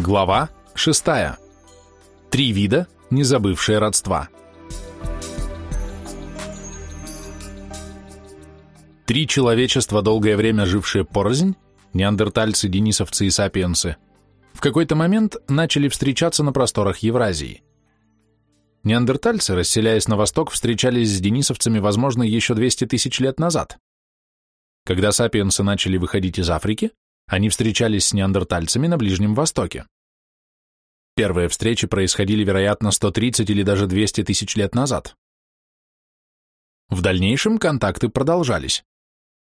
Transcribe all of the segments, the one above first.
Глава 6. Три вида, не забывшие родства. Три человечества, долгое время жившие порознь, неандертальцы, денисовцы и сапиенсы, в какой-то момент начали встречаться на просторах Евразии. Неандертальцы, расселяясь на восток, встречались с денисовцами, возможно, еще 200 тысяч лет назад. Когда сапиенсы начали выходить из Африки, они встречались с неандертальцами на Ближнем Востоке. Первые встречи происходили, вероятно, 130 или даже 200 тысяч лет назад. В дальнейшем контакты продолжались.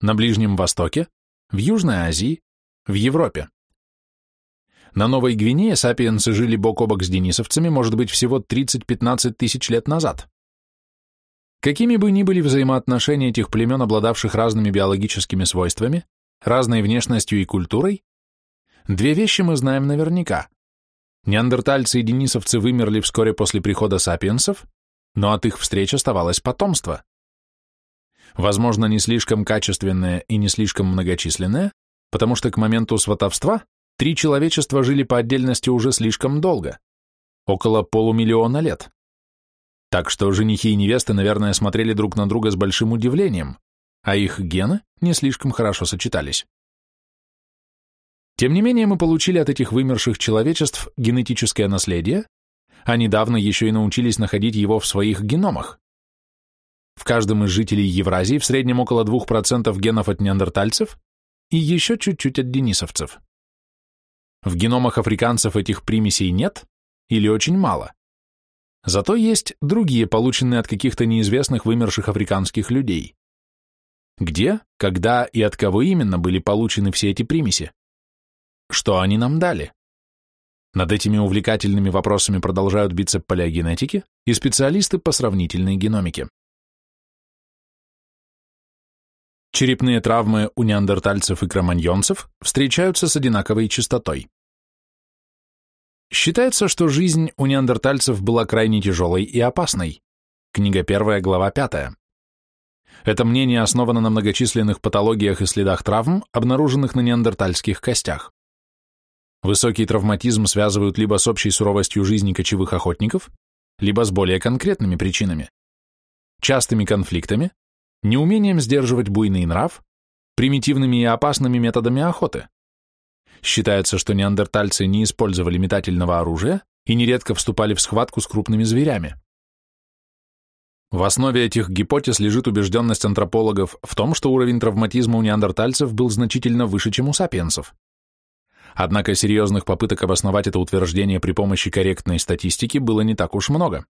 На Ближнем Востоке, в Южной Азии, в Европе. На Новой Гвинее сапиенсы жили бок о бок с денисовцами, может быть, всего 30-15 тысяч лет назад. Какими бы ни были взаимоотношения этих племен, обладавших разными биологическими свойствами, разной внешностью и культурой, две вещи мы знаем наверняка. Неандертальцы и денисовцы вымерли вскоре после прихода сапиенсов, но от их встреч оставалось потомство. Возможно, не слишком качественное и не слишком многочисленное, потому что к моменту сватовства три человечества жили по отдельности уже слишком долго, около полумиллиона лет. Так что женихи и невесты, наверное, смотрели друг на друга с большим удивлением, а их гены не слишком хорошо сочетались. Тем не менее, мы получили от этих вымерших человечеств генетическое наследие, а недавно еще и научились находить его в своих геномах. В каждом из жителей Евразии в среднем около 2% генов от неандертальцев и еще чуть-чуть от денисовцев. В геномах африканцев этих примесей нет или очень мало. Зато есть другие, полученные от каких-то неизвестных вымерших африканских людей. Где, когда и от кого именно были получены все эти примеси? Что они нам дали? Над этими увлекательными вопросами продолжают биться палеогенетики и специалисты по сравнительной геномике. Черепные травмы у неандертальцев и кроманьонцев встречаются с одинаковой частотой. Считается, что жизнь у неандертальцев была крайне тяжелой и опасной. Книга 1, глава 5. Это мнение основано на многочисленных патологиях и следах травм, обнаруженных на неандертальских костях. Высокий травматизм связывают либо с общей суровостью жизни кочевых охотников, либо с более конкретными причинами. Частыми конфликтами, неумением сдерживать буйный нрав, примитивными и опасными методами охоты. Считается, что неандертальцы не использовали метательного оружия и нередко вступали в схватку с крупными зверями. В основе этих гипотез лежит убежденность антропологов в том, что уровень травматизма у неандертальцев был значительно выше, чем у сапиенсов. Однако серьезных попыток обосновать это утверждение при помощи корректной статистики было не так уж много.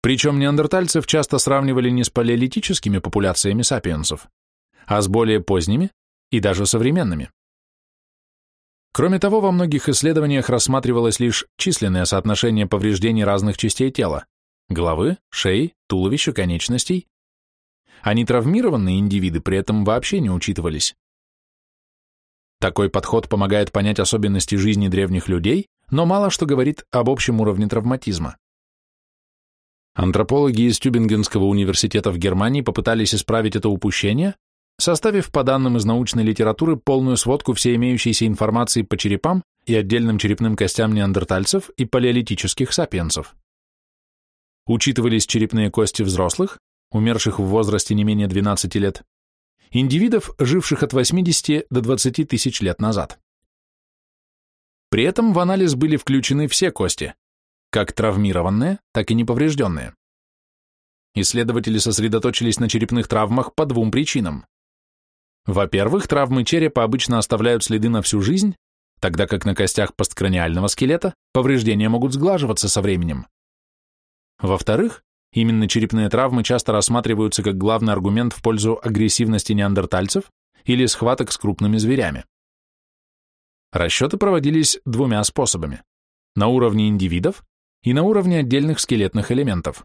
Причем неандертальцев часто сравнивали не с палеолитическими популяциями сапиенсов, а с более поздними и даже современными. Кроме того, во многих исследованиях рассматривалось лишь численное соотношение повреждений разных частей тела, головы, шеи, туловища, конечностей, а нетравмированные индивиды при этом вообще не учитывались. Такой подход помогает понять особенности жизни древних людей, но мало что говорит об общем уровне травматизма. Антропологи из Тюбингенского университета в Германии попытались исправить это упущение, составив по данным из научной литературы полную сводку всей имеющейся информации по черепам и отдельным черепным костям неандертальцев и палеолитических сапиенсов. Учитывались черепные кости взрослых, умерших в возрасте не менее 12 лет, индивидов, живших от 80 до 20 тысяч лет назад. При этом в анализ были включены все кости, как травмированные, так и неповрежденные. Исследователи сосредоточились на черепных травмах по двум причинам. Во-первых, травмы черепа обычно оставляют следы на всю жизнь, тогда как на костях посткраниального скелета повреждения могут сглаживаться со временем. Во-вторых, именно черепные травмы часто рассматриваются как главный аргумент в пользу агрессивности неандертальцев или схваток с крупными зверями. Расчеты проводились двумя способами – на уровне индивидов и на уровне отдельных скелетных элементов.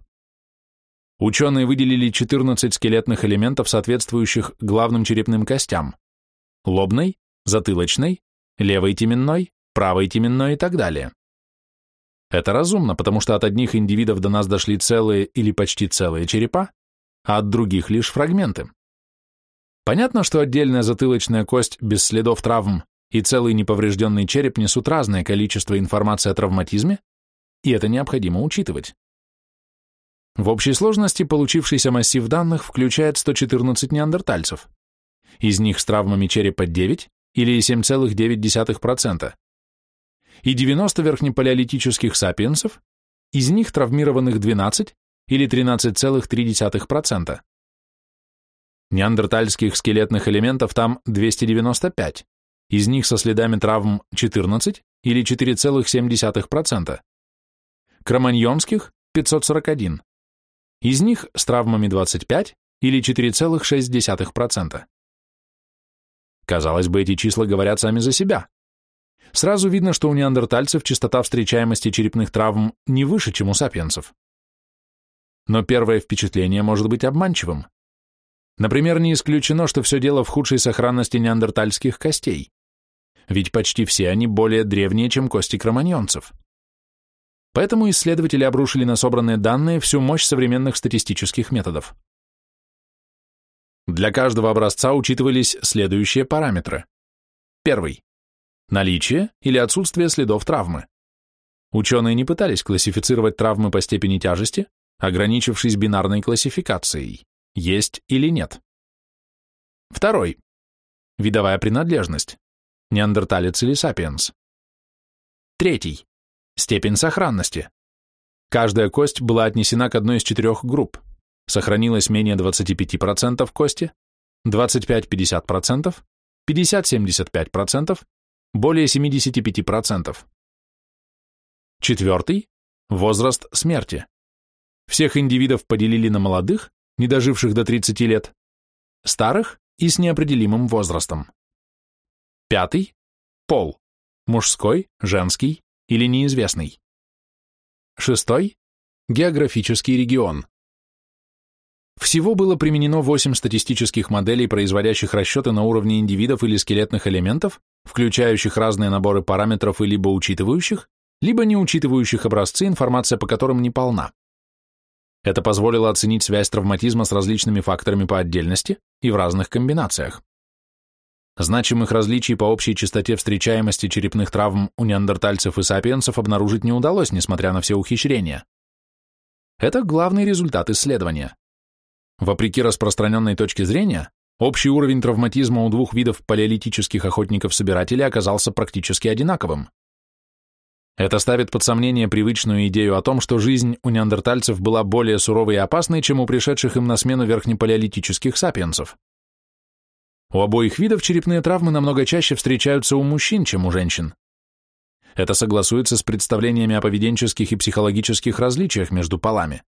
Ученые выделили 14 скелетных элементов, соответствующих главным черепным костям – лобной, затылочной, левой теменной, правой теменной и так далее. Это разумно, потому что от одних индивидов до нас дошли целые или почти целые черепа, а от других лишь фрагменты. Понятно, что отдельная затылочная кость без следов травм и целый неповрежденный череп несут разное количество информации о травматизме, и это необходимо учитывать. В общей сложности получившийся массив данных включает 114 неандертальцев. Из них с травмами черепа 9 или 7,9%, и 90 верхнепалеолитических сапиенсов, из них травмированных 12 или 13,3%. Неандертальских скелетных элементов там 295, из них со следами травм 14 или 4,7%. Кроманьонских 541, из них с травмами 25 или 4,6%. Казалось бы, эти числа говорят сами за себя. Сразу видно, что у неандертальцев частота встречаемости черепных травм не выше, чем у сапиенсов. Но первое впечатление может быть обманчивым. Например, не исключено, что все дело в худшей сохранности неандертальских костей. Ведь почти все они более древние, чем кости кроманьонцев. Поэтому исследователи обрушили на собранные данные всю мощь современных статистических методов. Для каждого образца учитывались следующие параметры. Первый. Наличие или отсутствие следов травмы. Ученые не пытались классифицировать травмы по степени тяжести, ограничившись бинарной классификацией – есть или нет. Второй. Видовая принадлежность. Неандерталец или сапиенс. Третий. Степень сохранности. Каждая кость была отнесена к одной из четырех групп – Сохранилось менее 25% кости, 25-50%, 50-75%, более 75%. Четвертый – возраст смерти. Всех индивидов поделили на молодых, не доживших до 30 лет, старых и с неопределимым возрастом. Пятый – пол. Мужской, женский или неизвестный. Шестой – географический регион. Всего было применено 8 статистических моделей, производящих расчеты на уровне индивидов или скелетных элементов, включающих разные наборы параметров и либо учитывающих, либо не учитывающих образцы, информация по которым не полна. Это позволило оценить связь травматизма с различными факторами по отдельности и в разных комбинациях. Значимых различий по общей частоте встречаемости черепных травм у неандертальцев и сапиенсов обнаружить не удалось, несмотря на все ухищрения. Это главный результат исследования. Вопреки распространенной точке зрения, общий уровень травматизма у двух видов палеолитических охотников-собирателей оказался практически одинаковым. Это ставит под сомнение привычную идею о том, что жизнь у неандертальцев была более суровой и опасной, чем у пришедших им на смену верхнепалеолитических сапиенсов. У обоих видов черепные травмы намного чаще встречаются у мужчин, чем у женщин. Это согласуется с представлениями о поведенческих и психологических различиях между полами.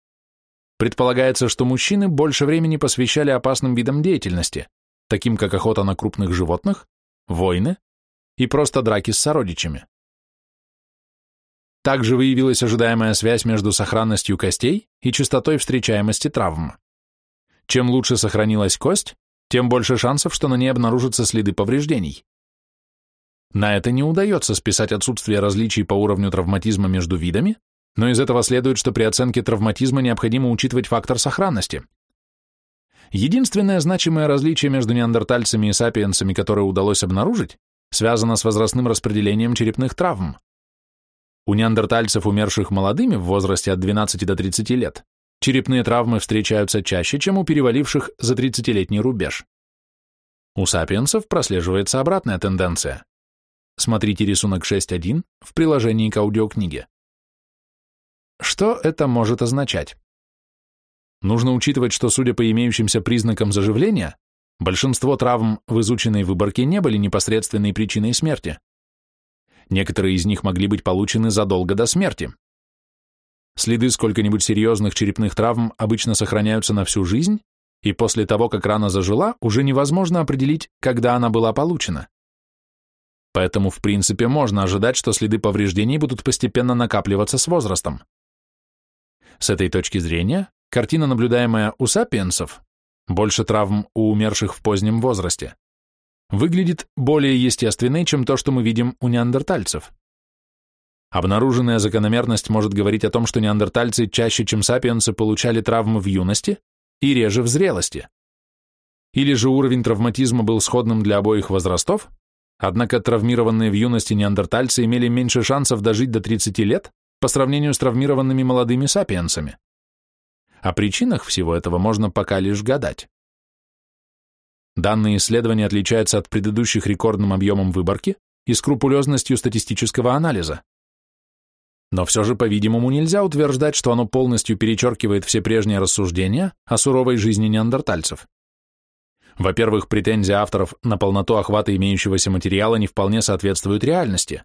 Предполагается, что мужчины больше времени посвящали опасным видам деятельности, таким как охота на крупных животных, войны и просто драки с сородичами. Также выявилась ожидаемая связь между сохранностью костей и частотой встречаемости травм. Чем лучше сохранилась кость, тем больше шансов, что на ней обнаружатся следы повреждений. На это не удается списать отсутствие различий по уровню травматизма между видами, но из этого следует, что при оценке травматизма необходимо учитывать фактор сохранности. Единственное значимое различие между неандертальцами и сапиенсами, которое удалось обнаружить, связано с возрастным распределением черепных травм. У неандертальцев, умерших молодыми в возрасте от 12 до 30 лет, черепные травмы встречаются чаще, чем у переваливших за 30-летний рубеж. У сапиенсов прослеживается обратная тенденция. Смотрите рисунок 6.1 в приложении к аудиокниге. Что это может означать? Нужно учитывать, что, судя по имеющимся признакам заживления, большинство травм в изученной выборке не были непосредственной причиной смерти. Некоторые из них могли быть получены задолго до смерти. Следы сколько-нибудь серьезных черепных травм обычно сохраняются на всю жизнь, и после того, как рана зажила, уже невозможно определить, когда она была получена. Поэтому, в принципе, можно ожидать, что следы повреждений будут постепенно накапливаться с возрастом. С этой точки зрения, картина, наблюдаемая у сапиенсов, больше травм у умерших в позднем возрасте, выглядит более естественной, чем то, что мы видим у неандертальцев. Обнаруженная закономерность может говорить о том, что неандертальцы чаще, чем сапиенсы, получали травмы в юности и реже в зрелости. Или же уровень травматизма был сходным для обоих возрастов, Однако травмированные в юности неандертальцы имели меньше шансов дожить до 30 лет по сравнению с травмированными молодыми сапиенсами. О причинах всего этого можно пока лишь гадать. Данные исследования отличаются от предыдущих рекордным объемом выборки и скрупулезностью статистического анализа. Но все же, по-видимому, нельзя утверждать, что оно полностью перечеркивает все прежние рассуждения о суровой жизни неандертальцев. Во-первых, претензия авторов на полноту охвата имеющегося материала не вполне соответствует реальности.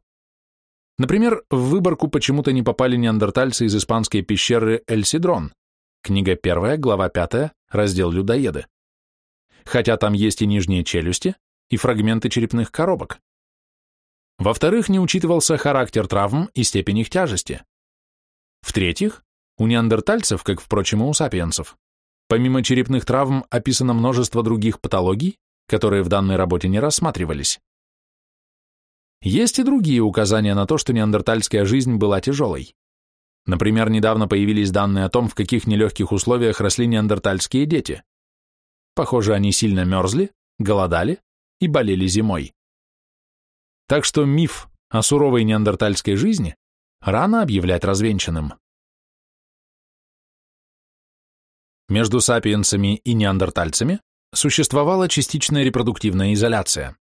Например, в выборку почему-то не попали неандертальцы из испанской пещеры Эль-Сидрон, книга 1, глава 5, раздел «Людоеды». Хотя там есть и нижние челюсти, и фрагменты черепных коробок. Во-вторых, не учитывался характер травм и степень их тяжести. В-третьих, у неандертальцев, как, впрочем, и у сапиенсов, помимо черепных травм описано множество других патологий, которые в данной работе не рассматривались. Есть и другие указания на то, что неандертальская жизнь была тяжелой. Например, недавно появились данные о том, в каких нелегких условиях росли неандертальские дети. Похоже, они сильно мерзли, голодали и болели зимой. Так что миф о суровой неандертальской жизни рано объявлять развенчанным. Между сапиенсами и неандертальцами существовала частичная репродуктивная изоляция.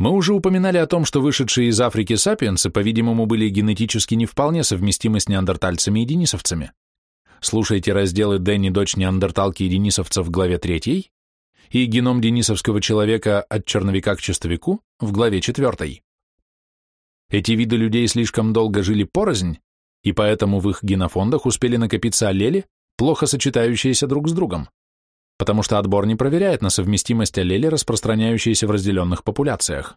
Мы уже упоминали о том, что вышедшие из Африки сапиенсы, по-видимому, были генетически не вполне совместимы с неандертальцами и денисовцами. Слушайте разделы «Дэнни, дочь неандерталки и денисовцев» в главе 3 и геном денисовского человека от черновика к чистовику в главе 4. Эти виды людей слишком долго жили порознь, и поэтому в их генофондах успели накопиться аллели, плохо сочетающиеся друг с другом, потому что отбор не проверяет на совместимость аллели, распространяющиеся в разделенных популяциях.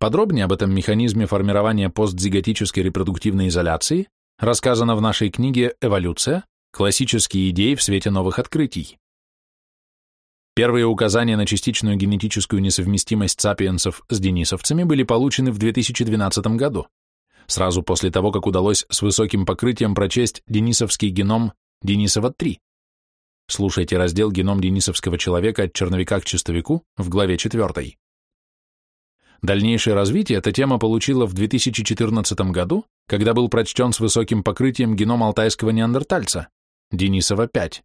Подробнее об этом механизме формирования постзиготической репродуктивной изоляции рассказано в нашей книге «Эволюция. Классические идеи в свете новых открытий». Первые указания на частичную генетическую несовместимость сапиенсов с денисовцами были получены в 2012 году, сразу после того, как удалось с высоким покрытием прочесть денисовский геном Денисова-3. Слушайте раздел «Геном денисовского человека от черновика к чистовику» в главе 4. Дальнейшее развитие эта тема получила в 2014 году, когда был прочтен с высоким покрытием геном алтайского неандертальца, Денисова-5.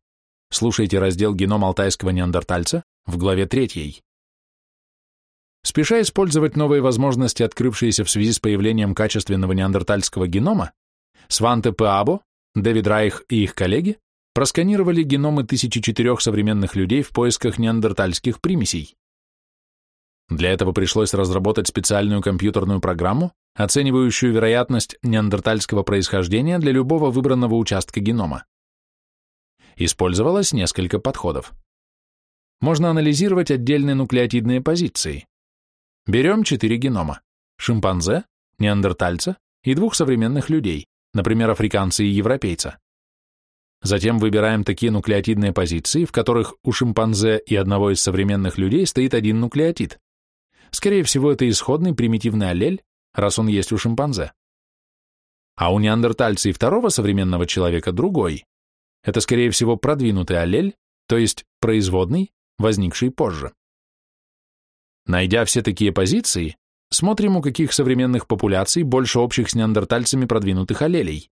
Слушайте раздел «Геном алтайского неандертальца» в главе 3. Спеша использовать новые возможности, открывшиеся в связи с появлением качественного неандертальского генома, Сванте Паабо, Дэвид Райх и их коллеги просканировали геномы 1004 современных людей в поисках неандертальских примесей. Для этого пришлось разработать специальную компьютерную программу, оценивающую вероятность неандертальского происхождения для любого выбранного участка генома. Использовалось несколько подходов. Можно анализировать отдельные нуклеотидные позиции. Берем четыре генома – шимпанзе, неандертальца и двух современных людей, например, африканца и европейца. Затем выбираем такие нуклеотидные позиции, в которых у шимпанзе и одного из современных людей стоит один нуклеотид. Скорее всего, это исходный примитивный аллель, раз он есть у шимпанзе. А у неандертальца и второго современного человека другой, это, скорее всего, продвинутый аллель, то есть производный, возникший позже. Найдя все такие позиции, смотрим, у каких современных популяций больше общих с неандертальцами продвинутых аллелей.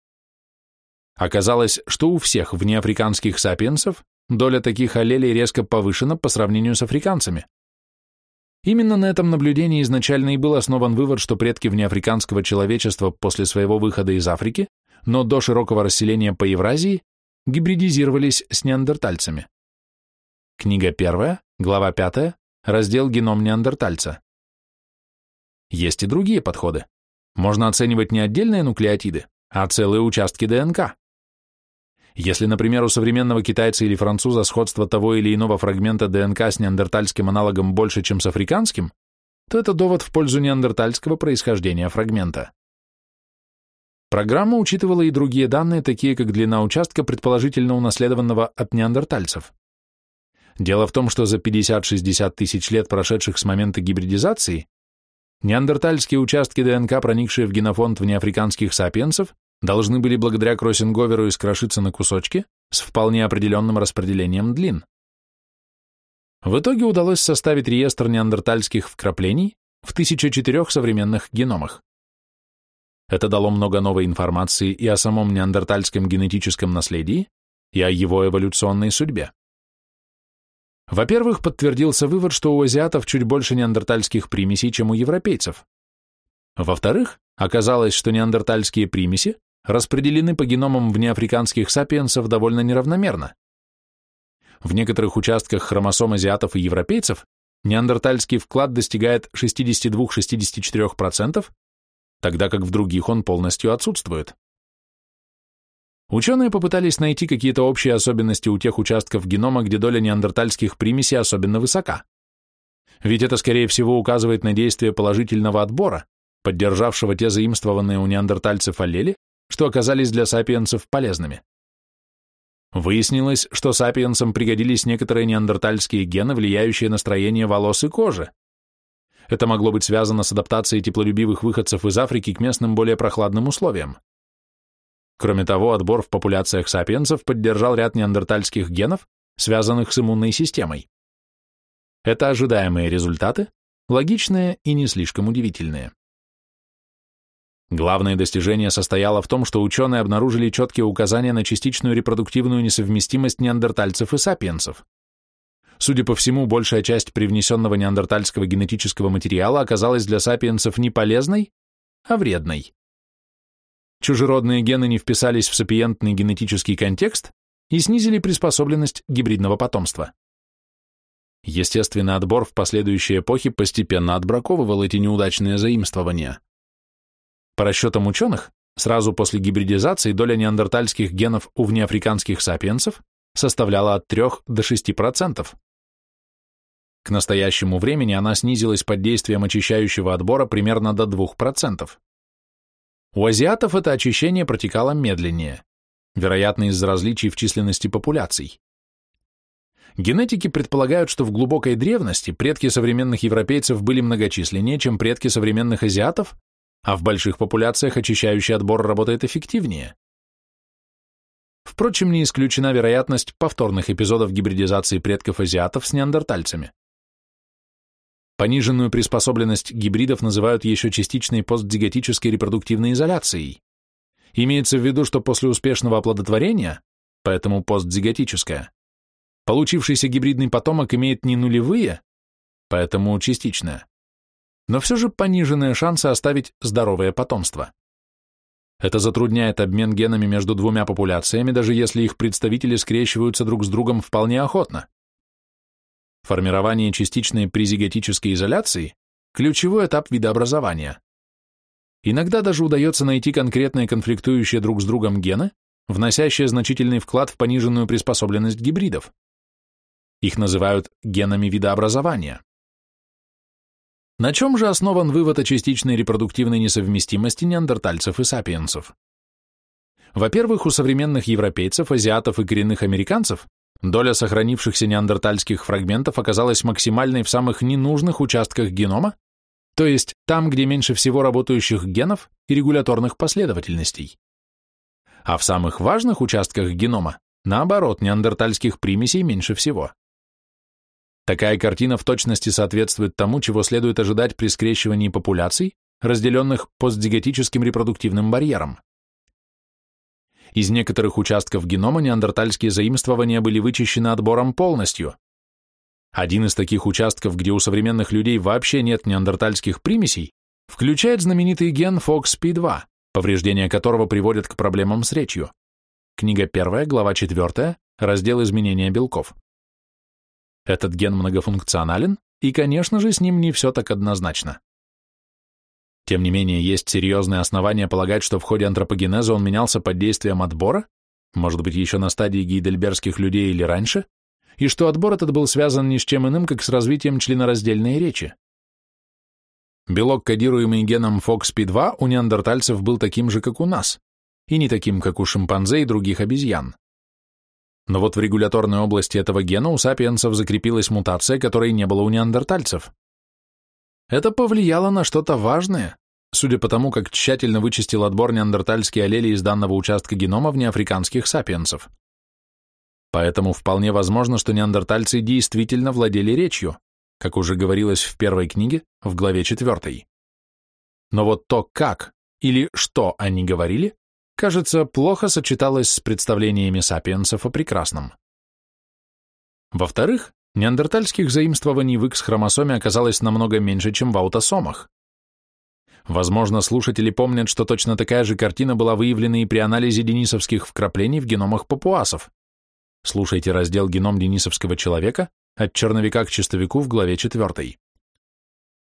Оказалось, что у всех внеафриканских сапиенсов доля таких аллелей резко повышена по сравнению с африканцами. Именно на этом наблюдении изначально и был основан вывод, что предки внеафриканского человечества после своего выхода из Африки, но до широкого расселения по Евразии, гибридизировались с неандертальцами. Книга 1, глава 5, раздел «Геном неандертальца». Есть и другие подходы. Можно оценивать не отдельные нуклеотиды, а целые участки ДНК. Если, например, у современного китайца или француза сходство того или иного фрагмента ДНК с неандертальским аналогом больше, чем с африканским, то это довод в пользу неандертальского происхождения фрагмента. Программа учитывала и другие данные, такие как длина участка, предположительно унаследованного от неандертальцев. Дело в том, что за 50-60 тысяч лет, прошедших с момента гибридизации, неандертальские участки ДНК, проникшие в генофонд внеафриканских сапиенсов, должны были благодаря кроссинговеру искрошиться на кусочки с вполне определенным распределением длин. В итоге удалось составить реестр неандертальских вкраплений в 1004 современных геномах. Это дало много новой информации и о самом неандертальском генетическом наследии, и о его эволюционной судьбе. Во-первых, подтвердился вывод, что у азиатов чуть больше неандертальских примесей, чем у европейцев. Во-вторых, оказалось, что неандертальские примеси распределены по геномам внеафриканских сапиенсов довольно неравномерно. В некоторых участках хромосом азиатов и европейцев неандертальский вклад достигает 62-64%, тогда как в других он полностью отсутствует. Ученые попытались найти какие-то общие особенности у тех участков генома, где доля неандертальских примесей особенно высока. Ведь это, скорее всего, указывает на действие положительного отбора, поддержавшего те заимствованные у неандертальцев аллели, что оказались для сапиенсов полезными. Выяснилось, что сапиенсам пригодились некоторые неандертальские гены, влияющие на строение волос и кожи. Это могло быть связано с адаптацией теплолюбивых выходцев из Африки к местным более прохладным условиям. Кроме того, отбор в популяциях сапиенсов поддержал ряд неандертальских генов, связанных с иммунной системой. Это ожидаемые результаты, логичные и не слишком удивительные. Главное достижение состояло в том, что ученые обнаружили четкие указания на частичную репродуктивную несовместимость неандертальцев и сапиенсов. Судя по всему, большая часть привнесенного неандертальского генетического материала оказалась для сапиенсов не полезной, а вредной. Чужеродные гены не вписались в сапиентный генетический контекст и снизили приспособленность гибридного потомства. Естественный отбор в последующие эпохи постепенно отбраковывал эти неудачные заимствования. По расчетам ученых, сразу после гибридизации доля неандертальских генов у внеафриканских сапиенсов составляла от 3 до 6%. К настоящему времени она снизилась под действием очищающего отбора примерно до 2%. У азиатов это очищение протекало медленнее, вероятно из-за различий в численности популяций. Генетики предполагают, что в глубокой древности предки современных европейцев были многочисленнее, чем предки современных азиатов, а в больших популяциях очищающий отбор работает эффективнее. Впрочем, не исключена вероятность повторных эпизодов гибридизации предков азиатов с неандертальцами. Пониженную приспособленность гибридов называют еще частичной постдиготической репродуктивной изоляцией. Имеется в виду, что после успешного оплодотворения, поэтому постдиготическое, получившийся гибридный потомок имеет не нулевые, поэтому частичное, но все же пониженные шансы оставить здоровое потомство. Это затрудняет обмен генами между двумя популяциями, даже если их представители скрещиваются друг с другом вполне охотно. Формирование частичной призиготической изоляции – ключевой этап видообразования. Иногда даже удается найти конкретные конфликтующие друг с другом гены, вносящие значительный вклад в пониженную приспособленность гибридов. Их называют генами видообразования. На чем же основан вывод о частичной репродуктивной несовместимости неандертальцев и сапиенсов? Во-первых, у современных европейцев, азиатов и коренных американцев доля сохранившихся неандертальских фрагментов оказалась максимальной в самых ненужных участках генома, то есть там, где меньше всего работающих генов и регуляторных последовательностей. А в самых важных участках генома, наоборот, неандертальских примесей меньше всего. Такая картина в точности соответствует тому, чего следует ожидать при скрещивании популяций, разделенных постдиготическим репродуктивным барьером. Из некоторых участков генома неандертальские заимствования были вычищены отбором полностью. Один из таких участков, где у современных людей вообще нет неандертальских примесей, включает знаменитый ген FOXP2, повреждение которого приводит к проблемам с речью. Книга 1, глава 4, раздел изменения белков. Этот ген многофункционален, и, конечно же, с ним не все так однозначно. Тем не менее, есть серьезные основания полагать, что в ходе антропогенеза он менялся под действием отбора, может быть, еще на стадии гейдельбергских людей или раньше, и что отбор этот был связан ни с чем иным, как с развитием членораздельной речи. Белок, кодируемый геном FOXP2, у неандертальцев был таким же, как у нас, и не таким, как у шимпанзе и других обезьян. Но вот в регуляторной области этого гена у сапиенсов закрепилась мутация, которой не было у неандертальцев. Это повлияло на что-то важное, судя по тому, как тщательно вычистил отбор неандертальские аллели из данного участка генома внеафриканских сапиенсов. Поэтому вполне возможно, что неандертальцы действительно владели речью, как уже говорилось в первой книге, в главе 4. Но вот то, как или что они говорили, кажется, плохо сочеталось с представлениями сапиенсов о прекрасном. Во-вторых, неандертальских заимствований в X-хромосоме оказалось намного меньше, чем в аутосомах. Возможно, слушатели помнят, что точно такая же картина была выявлена и при анализе денисовских вкраплений в геномах папуасов. Слушайте раздел «Геном денисовского человека» от черновика к чистовику в главе 4.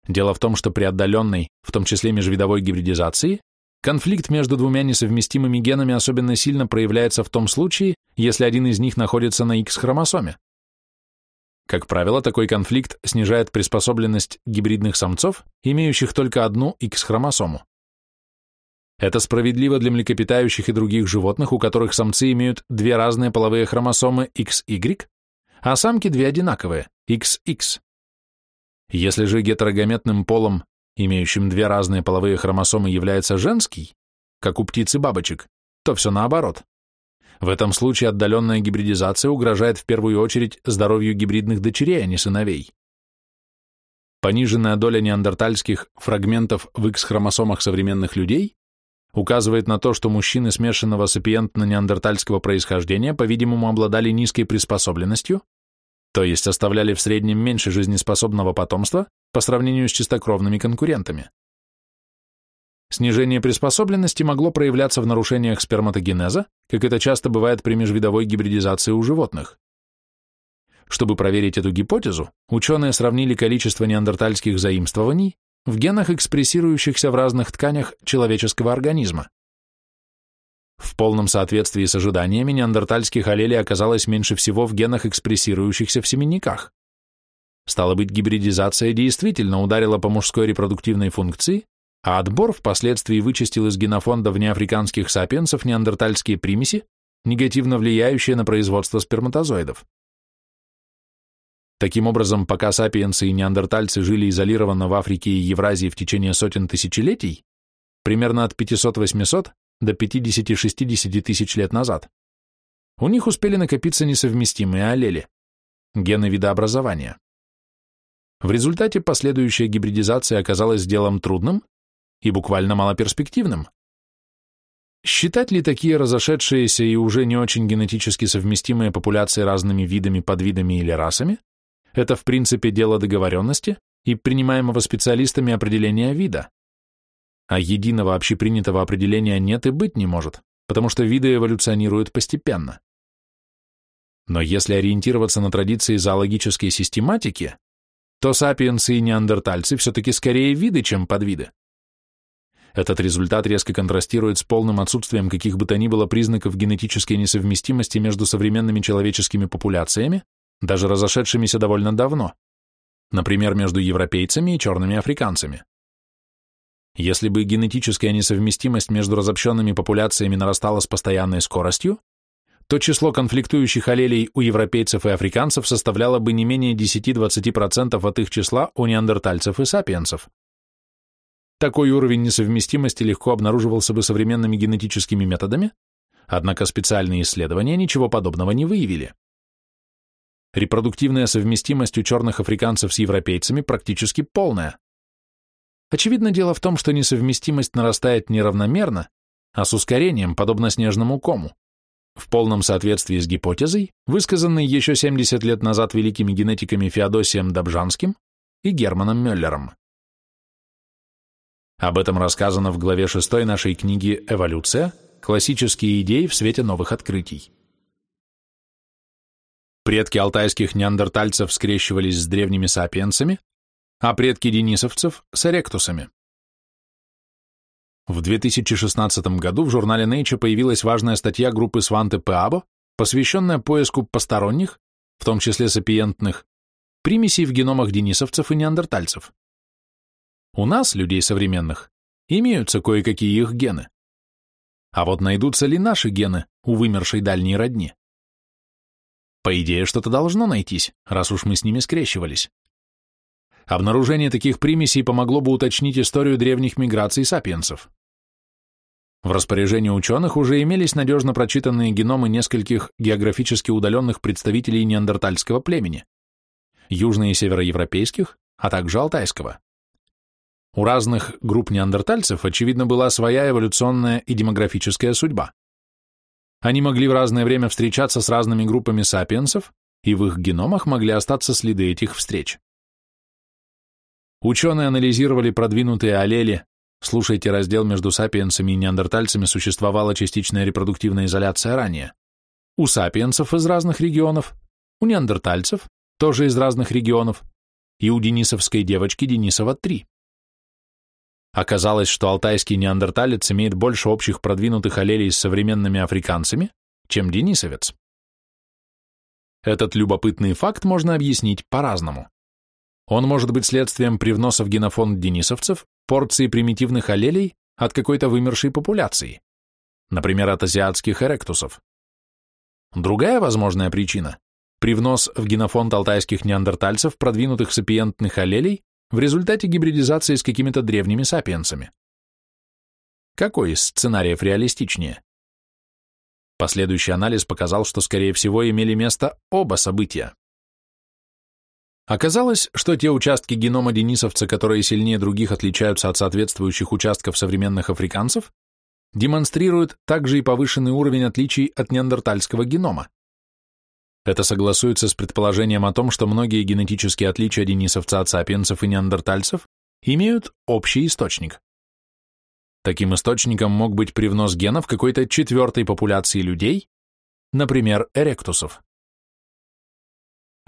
Дело в том, что при отдаленной, в том числе межвидовой гибридизации, конфликт между двумя несовместимыми генами особенно сильно проявляется в том случае, если один из них находится на X-хромосоме. Как правило, такой конфликт снижает приспособленность гибридных самцов, имеющих только одну X-хромосому. Это справедливо для млекопитающих и других животных, у которых самцы имеют две разные половые хромосомы XY, а самки две одинаковые, XX. Если же гетерогаметным полом, имеющим две разные половые хромосомы, является женский, как у птиц и бабочек, то все наоборот. В этом случае отдаленная гибридизация угрожает в первую очередь здоровью гибридных дочерей, а не сыновей. Пониженная доля неандертальских фрагментов в X-хромосомах современных людей указывает на то, что мужчины смешанного сапиентно-неандертальского происхождения, по-видимому, обладали низкой приспособленностью, то есть оставляли в среднем меньше жизнеспособного потомства по сравнению с чистокровными конкурентами. Снижение приспособленности могло проявляться в нарушениях сперматогенеза, как это часто бывает при межвидовой гибридизации у животных. Чтобы проверить эту гипотезу, ученые сравнили количество неандертальских заимствований в генах, экспрессирующихся в разных тканях человеческого организма. В полном соответствии с ожиданиями неандертальских аллелей оказалось меньше всего в генах, экспрессирующихся в семенниках. Стало быть, гибридизация действительно ударила по мужской репродуктивной функции, а отбор впоследствии вычистил из генофонда внеафриканских сапиенсов неандертальские примеси, негативно влияющие на производство сперматозоидов. Таким образом, пока сапиенсы и неандертальцы жили изолированно в Африке и Евразии в течение сотен тысячелетий, примерно от 500-800 до 50-60 тысяч лет назад, у них успели накопиться несовместимые аллели, гены видообразования. В результате последующая гибридизация оказалась делом трудным и буквально малоперспективным. Считать ли такие разошедшиеся и уже не очень генетически совместимые популяции разными видами, подвидами или расами – это в принципе дело договоренности и принимаемого специалистами определения вида. А единого общепринятого определения нет и быть не может, потому что виды эволюционируют постепенно. Но если ориентироваться на традиции зоологической систематики, то сапиенсы и неандертальцы все-таки скорее виды, чем подвиды. Этот результат резко контрастирует с полным отсутствием каких бы то ни было признаков генетической несовместимости между современными человеческими популяциями, даже разошедшимися довольно давно, например, между европейцами и черными африканцами. Если бы генетическая несовместимость между разобщенными популяциями нарастала с постоянной скоростью, то число конфликтующих аллелей у европейцев и африканцев составляло бы не менее 10-20% от их числа у неандертальцев и сапиенсов. Такой уровень несовместимости легко обнаруживался бы современными генетическими методами, однако специальные исследования ничего подобного не выявили. Репродуктивная совместимость у черных африканцев с европейцами практически полная. Очевидно, дело в том, что несовместимость нарастает неравномерно, а с ускорением, подобно снежному кому, в полном соответствии с гипотезой, высказанной еще 70 лет назад великими генетиками Феодосием Добжанским и Германом Мюллером. Об этом рассказано в главе 6 нашей книги «Эволюция. Классические идеи в свете новых открытий». Предки алтайских неандертальцев скрещивались с древними сапиенсами, а предки денисовцев – с эректусами. В 2016 году в журнале Nature появилась важная статья группы Сванте Пеабо, посвященная поиску посторонних, в том числе сапиентных, примесей в геномах денисовцев и неандертальцев. У нас, людей современных, имеются кое-какие их гены. А вот найдутся ли наши гены у вымершей дальней родни? По идее, что-то должно найтись, раз уж мы с ними скрещивались. Обнаружение таких примесей помогло бы уточнить историю древних миграций сапиенсов. В распоряжении ученых уже имелись надежно прочитанные геномы нескольких географически удаленных представителей неандертальского племени, и североевропейских, а также алтайского. У разных групп неандертальцев, очевидно, была своя эволюционная и демографическая судьба. Они могли в разное время встречаться с разными группами сапиенсов, и в их геномах могли остаться следы этих встреч. Ученые анализировали продвинутые аллели Слушайте, раздел между сапиенсами и неандертальцами существовала частичная репродуктивная изоляция ранее. У сапиенсов из разных регионов, у неандертальцев, тоже из разных регионов, и у денисовской девочки Денисова-3. Оказалось, что алтайский неандерталец имеет больше общих продвинутых аллелей с современными африканцами, чем денисовец. Этот любопытный факт можно объяснить по-разному. Он может быть следствием привноса в генофонд денисовцев порции примитивных аллелей от какой-то вымершей популяции, например, от азиатских эректусов. Другая возможная причина – привнос в генофонд алтайских неандертальцев продвинутых сапиентных аллелей в результате гибридизации с какими-то древними сапиенсами. Какой из сценариев реалистичнее? Последующий анализ показал, что, скорее всего, имели место оба события. Оказалось, что те участки генома денисовца, которые сильнее других отличаются от соответствующих участков современных африканцев, демонстрируют также и повышенный уровень отличий от неандертальского генома. Это согласуется с предположением о том, что многие генетические отличия денисовца от сапиенсов и неандертальцев имеют общий источник. Таким источником мог быть привнос генов какой-то четвертой популяции людей, например, эректусов.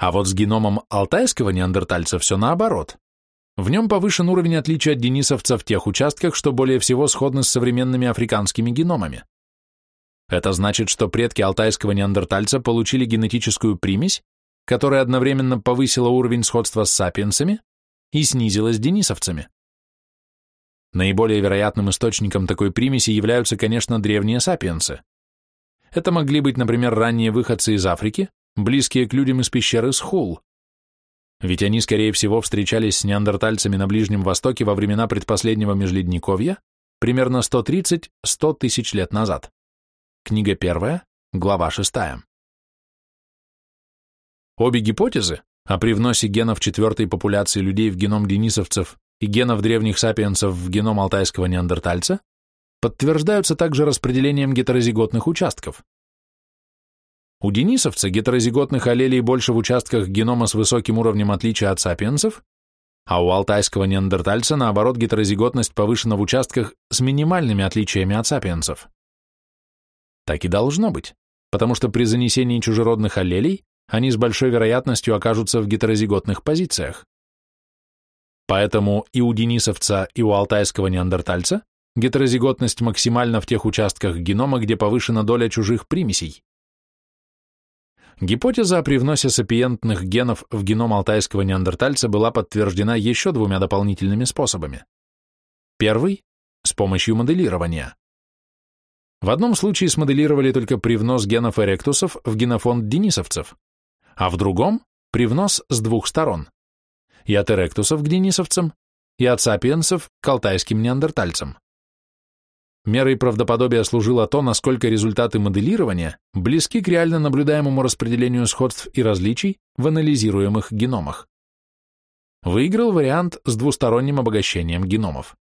А вот с геномом алтайского неандертальца все наоборот. В нем повышен уровень отличия от денисовца в тех участках, что более всего сходны с современными африканскими геномами. Это значит, что предки алтайского неандертальца получили генетическую примесь, которая одновременно повысила уровень сходства с сапиенсами и снизила с денисовцами. Наиболее вероятным источником такой примеси являются, конечно, древние сапиенсы. Это могли быть, например, ранние выходцы из Африки, близкие к людям из пещеры Схул. Ведь они, скорее всего, встречались с неандертальцами на Ближнем Востоке во времена предпоследнего Межледниковья, примерно 130-100 тысяч лет назад. Книга первая, глава шестая. Обе гипотезы о привносе генов четвертой популяции людей в геном денисовцев и генов древних сапиенсов в геном алтайского неандертальца подтверждаются также распределением гетерозиготных участков. У денисовца гетерозиготных аллелей больше в участках генома с высоким уровнем отличия от сапиенсов, а у алтайского неандертальца, наоборот, гетерозиготность повышена в участках с минимальными отличиями от сапиенсов. Так и должно быть, потому что при занесении чужеродных аллелей они с большой вероятностью окажутся в гетерозиготных позициях. Поэтому и у денисовца, и у алтайского неандертальца гетерозиготность максимальна в тех участках генома, где повышена доля чужих примесей. Гипотеза о привносе сапиентных генов в геном алтайского неандертальца была подтверждена еще двумя дополнительными способами. Первый – с помощью моделирования. В одном случае смоделировали только привнос генов эректусов в генофонд денисовцев, а в другом – привнос с двух сторон – и от эректусов к денисовцам, и от сапиенсов к алтайским неандертальцам. Мерой правдоподобия служило то, насколько результаты моделирования близки к реально наблюдаемому распределению сходств и различий в анализируемых геномах. Выиграл вариант с двусторонним обогащением геномов.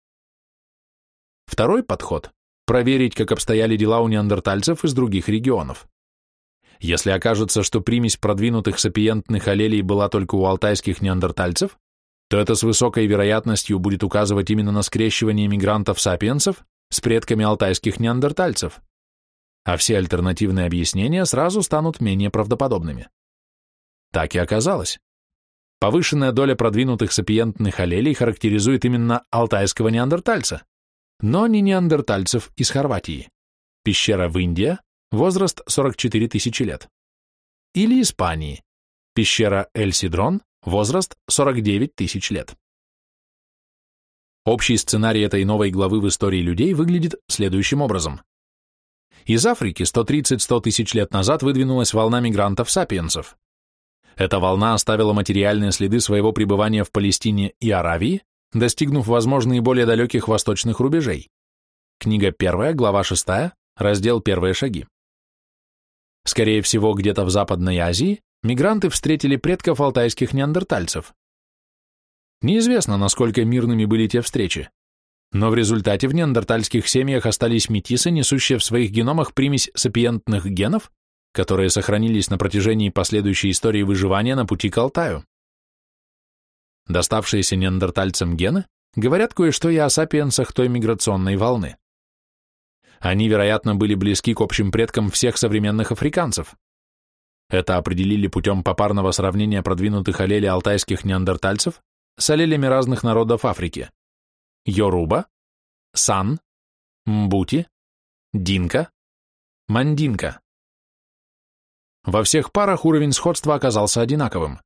Второй подход – проверить, как обстояли дела у неандертальцев из других регионов. Если окажется, что примесь продвинутых сапиентных аллелей была только у алтайских неандертальцев, то это с высокой вероятностью будет указывать именно на скрещивание мигрантов-сапиенсов с предками алтайских неандертальцев, а все альтернативные объяснения сразу станут менее правдоподобными. Так и оказалось. Повышенная доля продвинутых сапиентных аллелей характеризует именно алтайского неандертальца, но не неандертальцев из Хорватии. Пещера в Индии, возраст 44 тысячи лет. Или Испании. Пещера Эль-Сидрон, возраст 49 тысяч лет. Общий сценарий этой новой главы в истории людей выглядит следующим образом. Из Африки 130-100 тысяч лет назад выдвинулась волна мигрантов-сапиенсов. Эта волна оставила материальные следы своего пребывания в Палестине и Аравии, достигнув, возможно, и более далеких восточных рубежей. Книга 1, глава 6, раздел «Первые шаги». Скорее всего, где-то в Западной Азии мигранты встретили предков алтайских неандертальцев. Неизвестно, насколько мирными были те встречи, но в результате в неандертальских семьях остались метисы, несущие в своих геномах примесь сапиентных генов, которые сохранились на протяжении последующей истории выживания на пути к Алтаю. Доставшиеся неандертальцам гены говорят кое-что и о сапиенсах той миграционной волны. Они, вероятно, были близки к общим предкам всех современных африканцев. Это определили путем попарного сравнения продвинутых аллелей алтайских неандертальцев с аллелями разных народов Африки. Йоруба, Сан, Мбути, Динка, Мандинка. Во всех парах уровень сходства оказался одинаковым.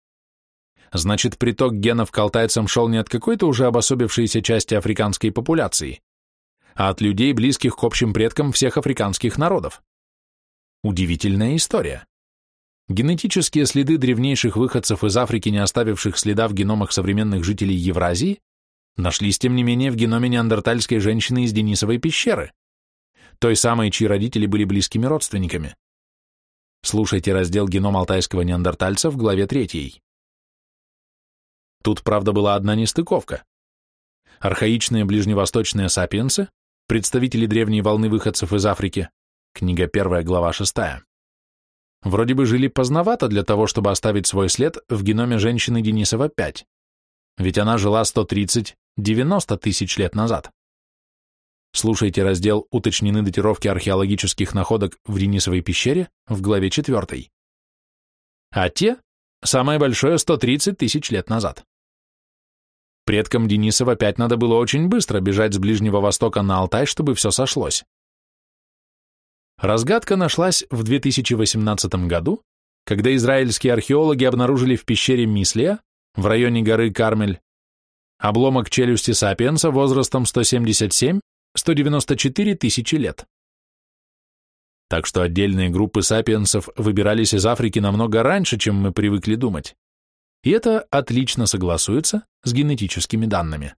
Значит, приток генов к алтайцам шел не от какой-то уже обособившейся части африканской популяции, а от людей, близких к общим предкам всех африканских народов. Удивительная история. Генетические следы древнейших выходцев из Африки, не оставивших следа в геномах современных жителей Евразии, нашлись, тем не менее, в геноме неандертальской женщины из Денисовой пещеры, той самой, чьи родители были близкими родственниками. Слушайте раздел «Геном алтайского неандертальца» в главе 3. Тут, правда, была одна нестыковка. Архаичные ближневосточные сапиенсы Представители древней волны выходцев из Африки. Книга 1, глава 6. Вроде бы жили поздновато для того, чтобы оставить свой след в геноме женщины Денисова-5. Ведь она жила 130-90 тысяч лет назад. Слушайте раздел «Уточнены датировки археологических находок в Денисовой пещере» в главе 4. А те – самое большое 130 тысяч лет назад. Предкам Денисова опять надо было очень быстро бежать с Ближнего Востока на Алтай, чтобы все сошлось. Разгадка нашлась в 2018 году, когда израильские археологи обнаружили в пещере Мислия, в районе горы Кармель, обломок челюсти сапиенса возрастом 177-194 тысячи лет. Так что отдельные группы сапиенсов выбирались из Африки намного раньше, чем мы привыкли думать. И это отлично согласуется с генетическими данными.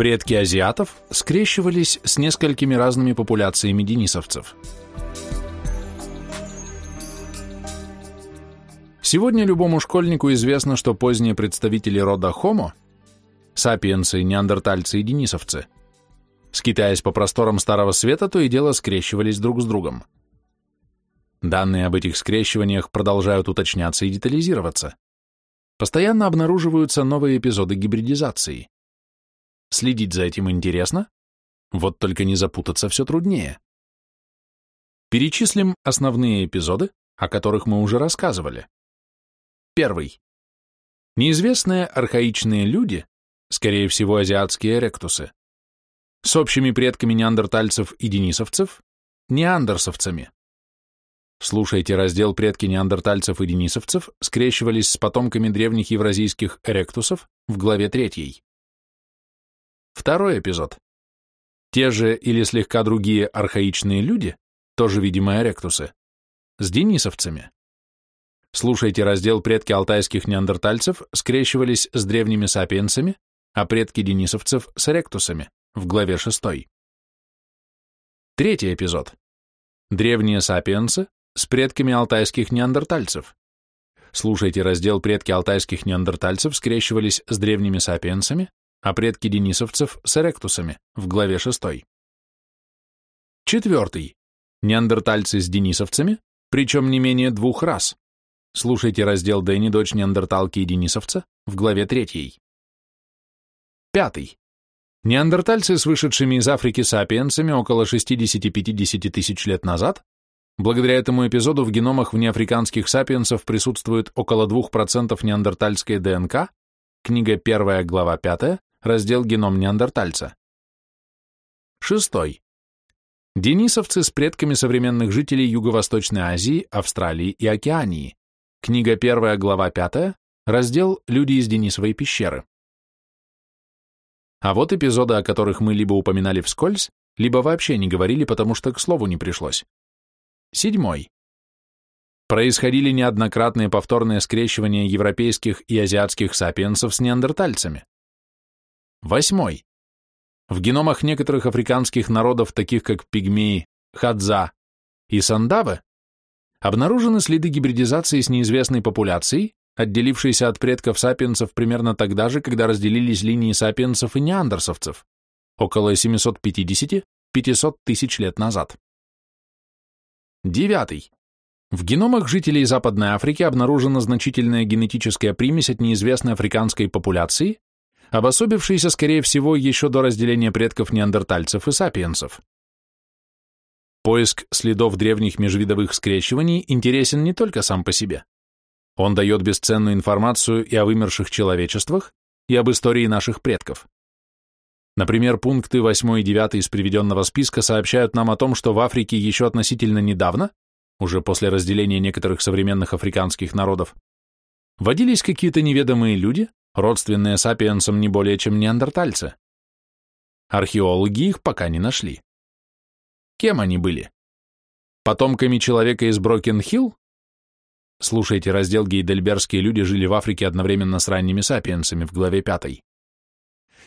Предки азиатов скрещивались с несколькими разными популяциями денисовцев. Сегодня любому школьнику известно, что поздние представители рода Homo, сапиенсы, неандертальцы и денисовцы – Скитаясь по просторам Старого Света, то и дело скрещивались друг с другом. Данные об этих скрещиваниях продолжают уточняться и детализироваться. Постоянно обнаруживаются новые эпизоды гибридизации. Следить за этим интересно, вот только не запутаться все труднее. Перечислим основные эпизоды, о которых мы уже рассказывали. Первый. Неизвестные архаичные люди, скорее всего азиатские ректусы, с общими предками неандертальцев и денисовцев, неандерсовцами. Слушайте раздел «Предки неандертальцев и денисовцев» скрещивались с потомками древних евразийских эректусов в главе 3. Второй эпизод. Те же или слегка другие архаичные люди, тоже, видимо, эректусы, с денисовцами. Слушайте раздел «Предки алтайских неандертальцев» скрещивались с древними сапиенсами, а предки денисовцев с эректусами в главе 6. Третий эпизод. Древние сапиенсы с предками алтайских неандертальцев. Слушайте раздел «Предки алтайских неандертальцев скрещивались с древними сапиенсами, а предки денисовцев с эректусами» в главе 6. Четвертый. Неандертальцы с денисовцами, причем не менее двух раз. Слушайте раздел «Дэнни, дочь неандерталки и денисовца» в главе 3. Пятый. Неандертальцы с вышедшими из Африки сапиенсами около 60-50 тысяч лет назад, благодаря этому эпизоду в геномах внеафриканских сапиенсов присутствует около 2% неандертальской ДНК, книга 1, глава 5, раздел «Геном неандертальца». Шестой. Денисовцы с предками современных жителей Юго-Восточной Азии, Австралии и Океании, книга 1, глава 5, раздел «Люди из Денисовой пещеры». А вот эпизоды, о которых мы либо упоминали вскользь, либо вообще не говорили, потому что к слову не пришлось. Седьмой. происходили неоднократные повторные скрещивания европейских и азиатских сапиенсов с неандертальцами. Восьмой. В геномах некоторых африканских народов, таких как пигмеи, хадза и сандавы, обнаружены следы гибридизации с неизвестной популяцией, отделившейся от предков сапиенсов примерно тогда же, когда разделились линии сапиенсов и неандерсовцев, около 750-500 тысяч лет назад. Девятый. В геномах жителей Западной Африки обнаружена значительная генетическая примесь от неизвестной африканской популяции, обособившейся, скорее всего, еще до разделения предков неандертальцев и сапиенсов. Поиск следов древних межвидовых скрещиваний интересен не только сам по себе. Он дает бесценную информацию и о вымерших человечествах, и об истории наших предков. Например, пункты 8 и 9 из приведенного списка сообщают нам о том, что в Африке еще относительно недавно, уже после разделения некоторых современных африканских народов, водились какие-то неведомые люди, родственные сапиенсам не более чем неандертальцы. Археологи их пока не нашли. Кем они были? Потомками человека из Брокен-Хилл? Слушайте раздел «Гейдельбергские люди жили в Африке одновременно с ранними сапиенсами» в главе 5.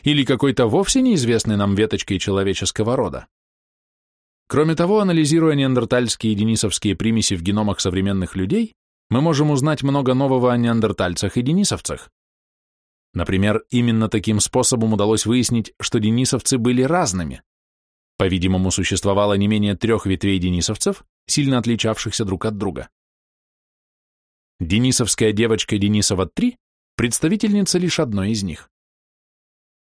Или какой-то вовсе неизвестной нам веточкой человеческого рода. Кроме того, анализируя неандертальские и денисовские примеси в геномах современных людей, мы можем узнать много нового о неандертальцах и денисовцах. Например, именно таким способом удалось выяснить, что денисовцы были разными. По-видимому, существовало не менее трех ветвей денисовцев, сильно отличавшихся друг от друга. Денисовская девочка Денисова-3 – представительница лишь одной из них.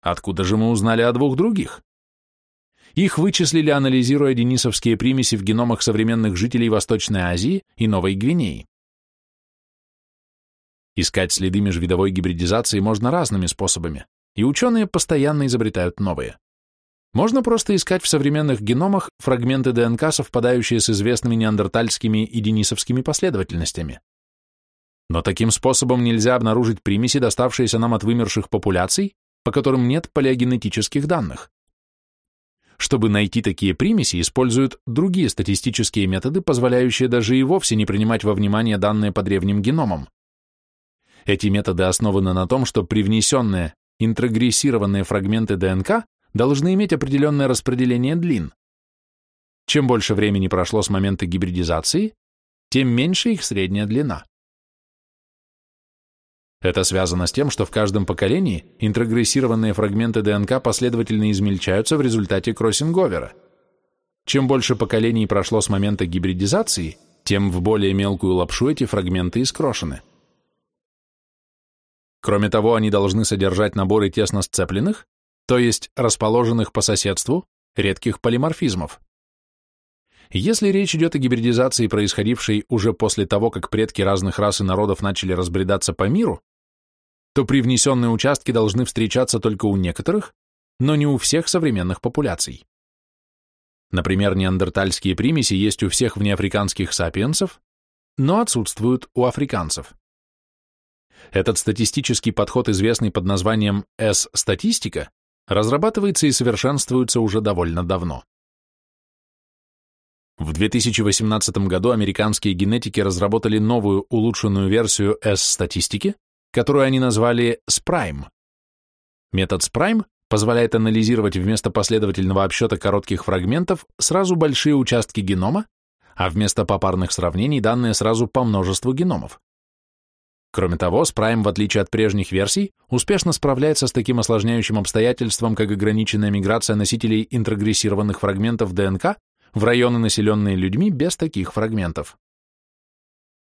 Откуда же мы узнали о двух других? Их вычислили, анализируя денисовские примеси в геномах современных жителей Восточной Азии и Новой Гвинеи. Искать следы межвидовой гибридизации можно разными способами, и ученые постоянно изобретают новые. Можно просто искать в современных геномах фрагменты ДНК, совпадающие с известными неандертальскими и денисовскими последовательностями. Но таким способом нельзя обнаружить примеси, доставшиеся нам от вымерших популяций, по которым нет палеогенетических данных. Чтобы найти такие примеси, используют другие статистические методы, позволяющие даже и вовсе не принимать во внимание данные по древним геномам. Эти методы основаны на том, что привнесенные, интрогрессированные фрагменты ДНК должны иметь определенное распределение длин. Чем больше времени прошло с момента гибридизации, тем меньше их средняя длина. Это связано с тем, что в каждом поколении интрогрессированные фрагменты ДНК последовательно измельчаются в результате кроссинговера. Чем больше поколений прошло с момента гибридизации, тем в более мелкую лапшу эти фрагменты искрошены. Кроме того, они должны содержать наборы тесно сцепленных, то есть расположенных по соседству, редких полиморфизмов. Если речь идет о гибридизации, происходившей уже после того, как предки разных рас и народов начали разбредаться по миру, то привнесенные участки должны встречаться только у некоторых, но не у всех современных популяций. Например, неандертальские примеси есть у всех внеафриканских сапиенсов, но отсутствуют у африканцев. Этот статистический подход, известный под названием S-статистика, разрабатывается и совершенствуется уже довольно давно. В 2018 году американские генетики разработали новую улучшенную версию S-статистики, которую они назвали SPRIME. Метод SPRIME позволяет анализировать вместо последовательного обсчета коротких фрагментов сразу большие участки генома, а вместо попарных сравнений данные сразу по множеству геномов. Кроме того, Sprime, в отличие от прежних версий, успешно справляется с таким осложняющим обстоятельством, как ограниченная миграция носителей интрогрессированных фрагментов ДНК в районы, населенные людьми, без таких фрагментов.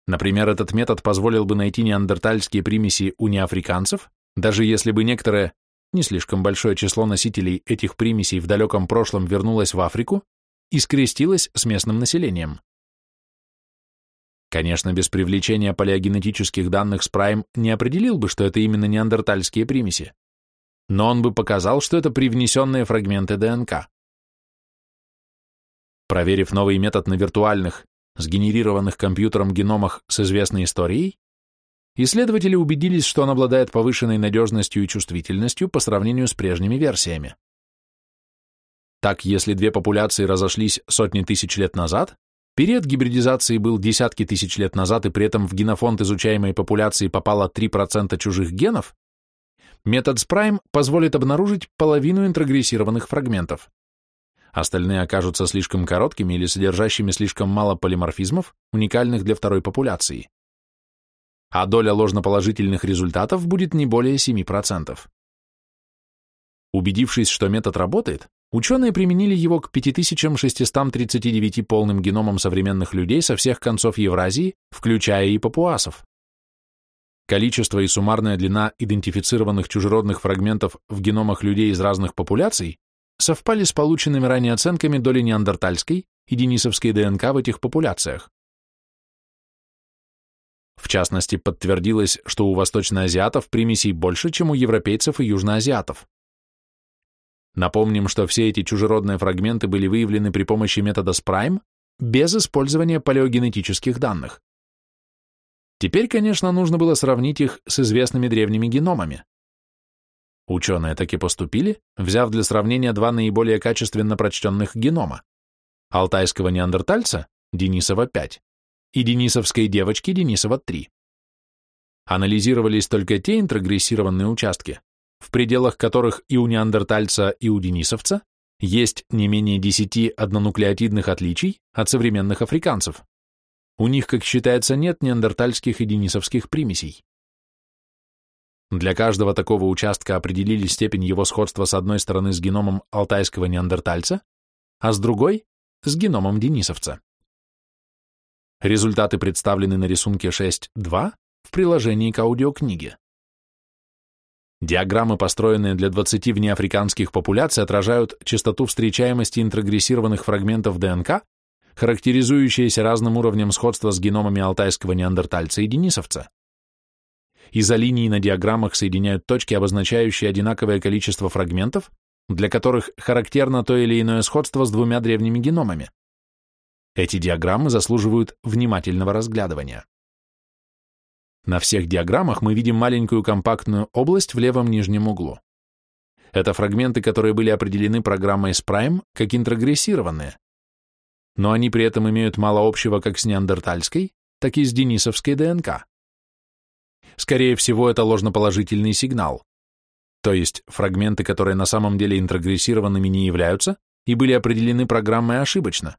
Например, этот метод позволил бы найти неандертальские примеси у неафриканцев, даже если бы некоторое, не слишком большое число носителей этих примесей в далеком прошлом вернулось в Африку и скрестилось с местным населением. Конечно, без привлечения палеогенетических данных с Прайм не определил бы, что это именно неандертальские примеси, но он бы показал, что это привнесенные фрагменты ДНК. Проверив новый метод на виртуальных, сгенерированных компьютером геномах с известной историей, исследователи убедились, что он обладает повышенной надежностью и чувствительностью по сравнению с прежними версиями. Так, если две популяции разошлись сотни тысяч лет назад, Период гибридизации был десятки тысяч лет назад, и при этом в генофонд изучаемой популяции попало 3% чужих генов, метод Sprime позволит обнаружить половину интрогрессированных фрагментов. Остальные окажутся слишком короткими или содержащими слишком мало полиморфизмов, уникальных для второй популяции. А доля ложноположительных результатов будет не более 7%. Убедившись, что метод работает, ученые применили его к 5639 полным геномам современных людей со всех концов Евразии, включая и папуасов. Количество и суммарная длина идентифицированных чужеродных фрагментов в геномах людей из разных популяций совпали с полученными ранее оценками доли неандертальской и денисовской ДНК в этих популяциях. В частности, подтвердилось, что у восточноазиатов примесей больше, чем у европейцев и южноазиатов. Напомним, что все эти чужеродные фрагменты были выявлены при помощи метода SPRIME без использования палеогенетических данных. Теперь, конечно, нужно было сравнить их с известными древними геномами. Ученые так и поступили, взяв для сравнения два наиболее качественно прочтенных генома – алтайского неандертальца, Денисова-5, и денисовской девочки, Денисова-3. Анализировались только те интрогрессированные участки, в пределах которых и у неандертальца, и у денисовца есть не менее 10 однонуклеотидных отличий от современных африканцев. У них, как считается, нет неандертальских и денисовских примесей. Для каждого такого участка определили степень его сходства с одной стороны с геномом алтайского неандертальца, а с другой – с геномом денисовца. Результаты представлены на рисунке 6.2 в приложении к аудиокниге. Диаграммы, построенные для 20 внеафриканских популяций, отражают частоту встречаемости интрогрессированных фрагментов ДНК, характеризующиеся разным уровнем сходства с геномами алтайского неандертальца и денисовца. Изолинии на диаграммах соединяют точки, обозначающие одинаковое количество фрагментов, для которых характерно то или иное сходство с двумя древними геномами. Эти диаграммы заслуживают внимательного разглядывания. На всех диаграммах мы видим маленькую компактную область в левом нижнем углу. Это фрагменты, которые были определены программой SPRIME как интрогрессированные, но они при этом имеют мало общего как с неандертальской, так и с денисовской ДНК. Скорее всего, это ложноположительный сигнал, то есть фрагменты, которые на самом деле интрогрессированными не являются и были определены программой ошибочно.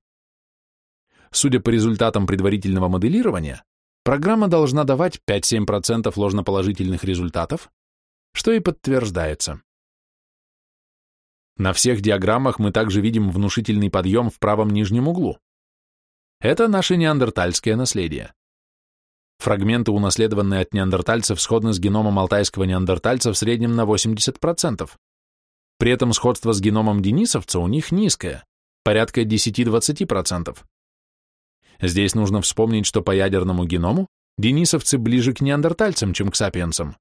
Судя по результатам предварительного моделирования, Программа должна давать 5-7% ложноположительных результатов, что и подтверждается. На всех диаграммах мы также видим внушительный подъем в правом нижнем углу. Это наше неандертальское наследие. Фрагменты, унаследованные от неандертальцев, сходны с геномом алтайского неандертальца в среднем на 80%. При этом сходство с геномом денисовца у них низкое, порядка 10-20%. Здесь нужно вспомнить, что по ядерному геному денисовцы ближе к неандертальцам, чем к сапиенсам.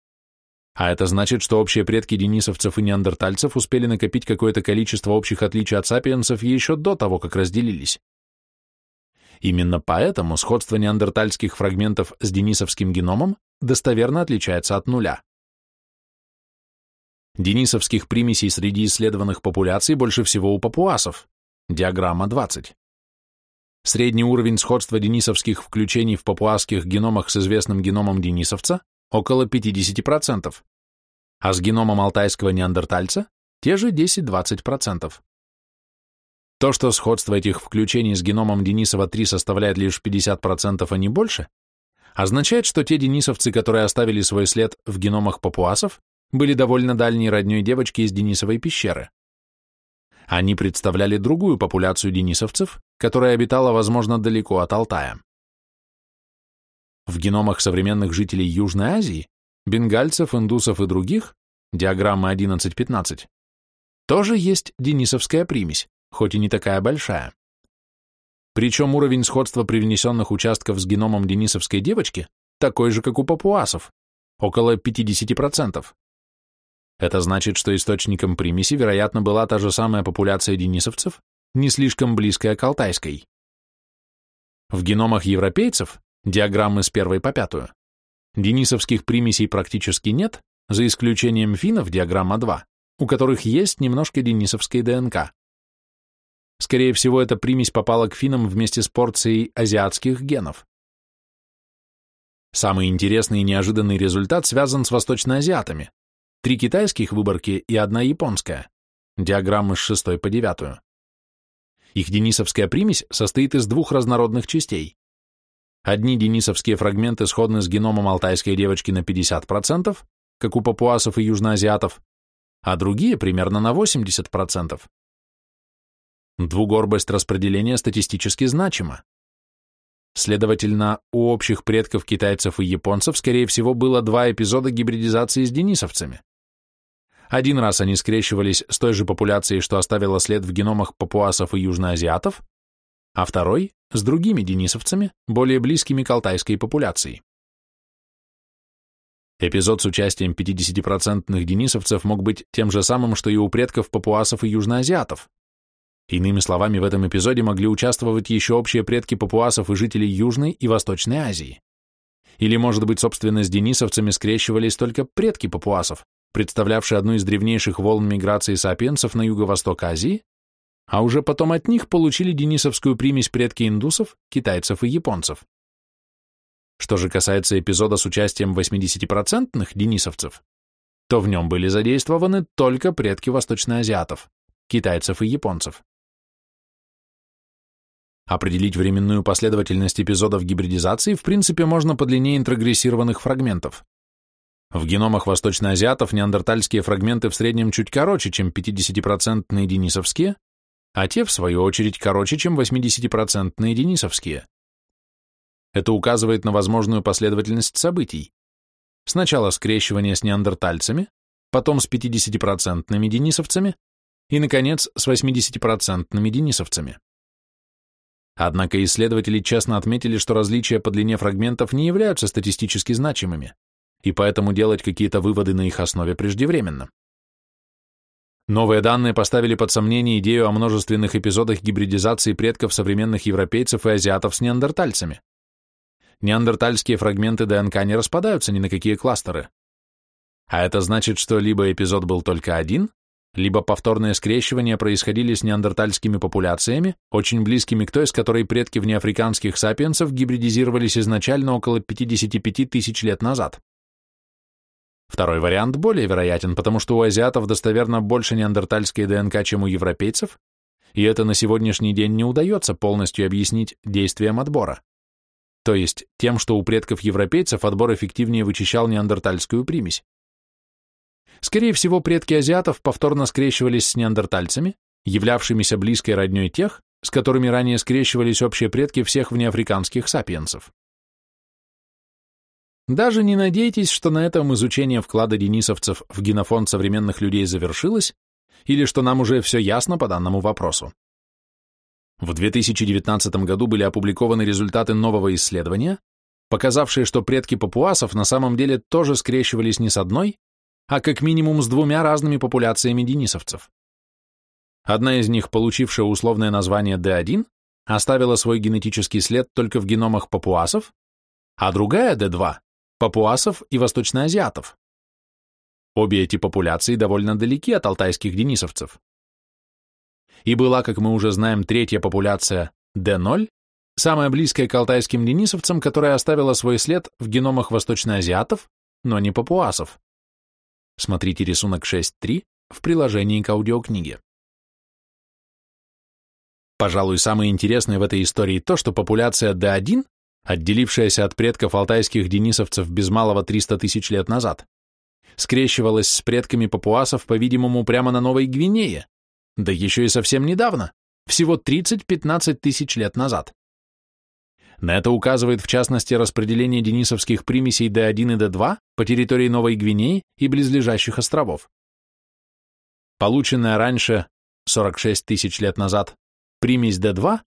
А это значит, что общие предки денисовцев и неандертальцев успели накопить какое-то количество общих отличий от сапиенсов еще до того, как разделились. Именно поэтому сходство неандертальских фрагментов с денисовским геномом достоверно отличается от нуля. Денисовских примесей среди исследованных популяций больше всего у папуасов, диаграмма 20. Средний уровень сходства денисовских включений в папуасских геномах с известным геномом денисовца около 50%, а с геномом алтайского неандертальца те же 10-20%. То, что сходство этих включений с геномом Денисова-3 составляет лишь 50%, а не больше, означает, что те денисовцы, которые оставили свой след в геномах папуасов, были довольно дальней родней девочки из Денисовой пещеры. Они представляли другую популяцию денисовцев, которая обитала, возможно, далеко от Алтая. В геномах современных жителей Южной Азии, бенгальцев, индусов и других, диаграмма 11-15, тоже есть денисовская примесь, хоть и не такая большая. Причем уровень сходства привнесенных участков с геномом денисовской девочки такой же, как у папуасов, около 50%. Это значит, что источником примеси, вероятно, была та же самая популяция денисовцев, не слишком близкая к алтайской. В геномах европейцев, диаграммы с первой по пятую, денисовских примесей практически нет, за исключением финнов, диаграмма 2, у которых есть немножко денисовской ДНК. Скорее всего, эта примесь попала к финнам вместе с порцией азиатских генов. Самый интересный и неожиданный результат связан с восточноазиатами. Три китайских выборки и одна японская. Диаграммы с шестой по девятую. Их денисовская примесь состоит из двух разнородных частей. Одни денисовские фрагменты сходны с геномом алтайской девочки на 50%, как у папуасов и южноазиатов, а другие примерно на 80%. Двугорбость распределения статистически значима. Следовательно, у общих предков китайцев и японцев, скорее всего, было два эпизода гибридизации с денисовцами. Один раз они скрещивались с той же популяцией, что оставила след в геномах папуасов и южноазиатов, а второй – с другими денисовцами, более близкими к алтайской популяции. Эпизод с участием 50-процентных денисовцев мог быть тем же самым, что и у предков папуасов и южноазиатов. Иными словами, в этом эпизоде могли участвовать еще общие предки папуасов и жителей Южной и Восточной Азии. Или, может быть, собственно, с денисовцами скрещивались только предки папуасов, представлявшие одну из древнейших волн миграции сапиенсов на юго-восток Азии, а уже потом от них получили денисовскую примесь предки индусов, китайцев и японцев. Что же касается эпизода с участием 80-процентных денисовцев, то в нем были задействованы только предки восточноазиатов, китайцев и японцев. Определить временную последовательность эпизодов гибридизации в принципе можно по длине интрогрессированных фрагментов. В геномах восточноазиатов неандертальские фрагменты в среднем чуть короче, чем 50-процентные денисовские, а те, в свою очередь, короче, чем 80-процентные денисовские. Это указывает на возможную последовательность событий. Сначала скрещивание с неандертальцами, потом с 50-процентными денисовцами и, наконец, с 80-процентными денисовцами. Однако исследователи честно отметили, что различия по длине фрагментов не являются статистически значимыми, и поэтому делать какие-то выводы на их основе преждевременно. Новые данные поставили под сомнение идею о множественных эпизодах гибридизации предков современных европейцев и азиатов с неандертальцами неандертальские фрагменты ДНК не распадаются ни на какие кластеры. А это значит, что либо эпизод был только один, либо повторные скрещивания происходили с неандертальскими популяциями, очень близкими к той, с которой предки внеафриканских сапиенсов гибридизировались изначально около 55 тысяч лет назад. Второй вариант более вероятен, потому что у азиатов достоверно больше неандертальской ДНК, чем у европейцев, и это на сегодняшний день не удается полностью объяснить действием отбора то есть тем, что у предков европейцев отбор эффективнее вычищал неандертальскую примесь. Скорее всего, предки азиатов повторно скрещивались с неандертальцами, являвшимися близкой родней тех, с которыми ранее скрещивались общие предки всех внеафриканских сапиенсов. Даже не надейтесь, что на этом изучение вклада денисовцев в генофонд современных людей завершилось, или что нам уже все ясно по данному вопросу. В 2019 году были опубликованы результаты нового исследования, показавшие, что предки папуасов на самом деле тоже скрещивались не с одной, а как минимум с двумя разными популяциями денисовцев. Одна из них, получившая условное название D1, оставила свой генетический след только в геномах папуасов, а другая D2 – папуасов и восточноазиатов. Обе эти популяции довольно далеки от алтайских денисовцев и была, как мы уже знаем, третья популяция D0, самая близкая к алтайским денисовцам, которая оставила свой след в геномах восточноазиатов, но не папуасов. Смотрите рисунок 6.3 в приложении к аудиокниге. Пожалуй, самое интересное в этой истории то, что популяция D1, отделившаяся от предков алтайских денисовцев без малого 300 тысяч лет назад, скрещивалась с предками папуасов, по-видимому, прямо на Новой Гвинее, да еще и совсем недавно, всего 30-15 тысяч лет назад. На это указывает в частности распределение денисовских примесей D1 и D2 по территории Новой Гвинеи и близлежащих островов. Полученная раньше, 46 тысяч лет назад, примесь D2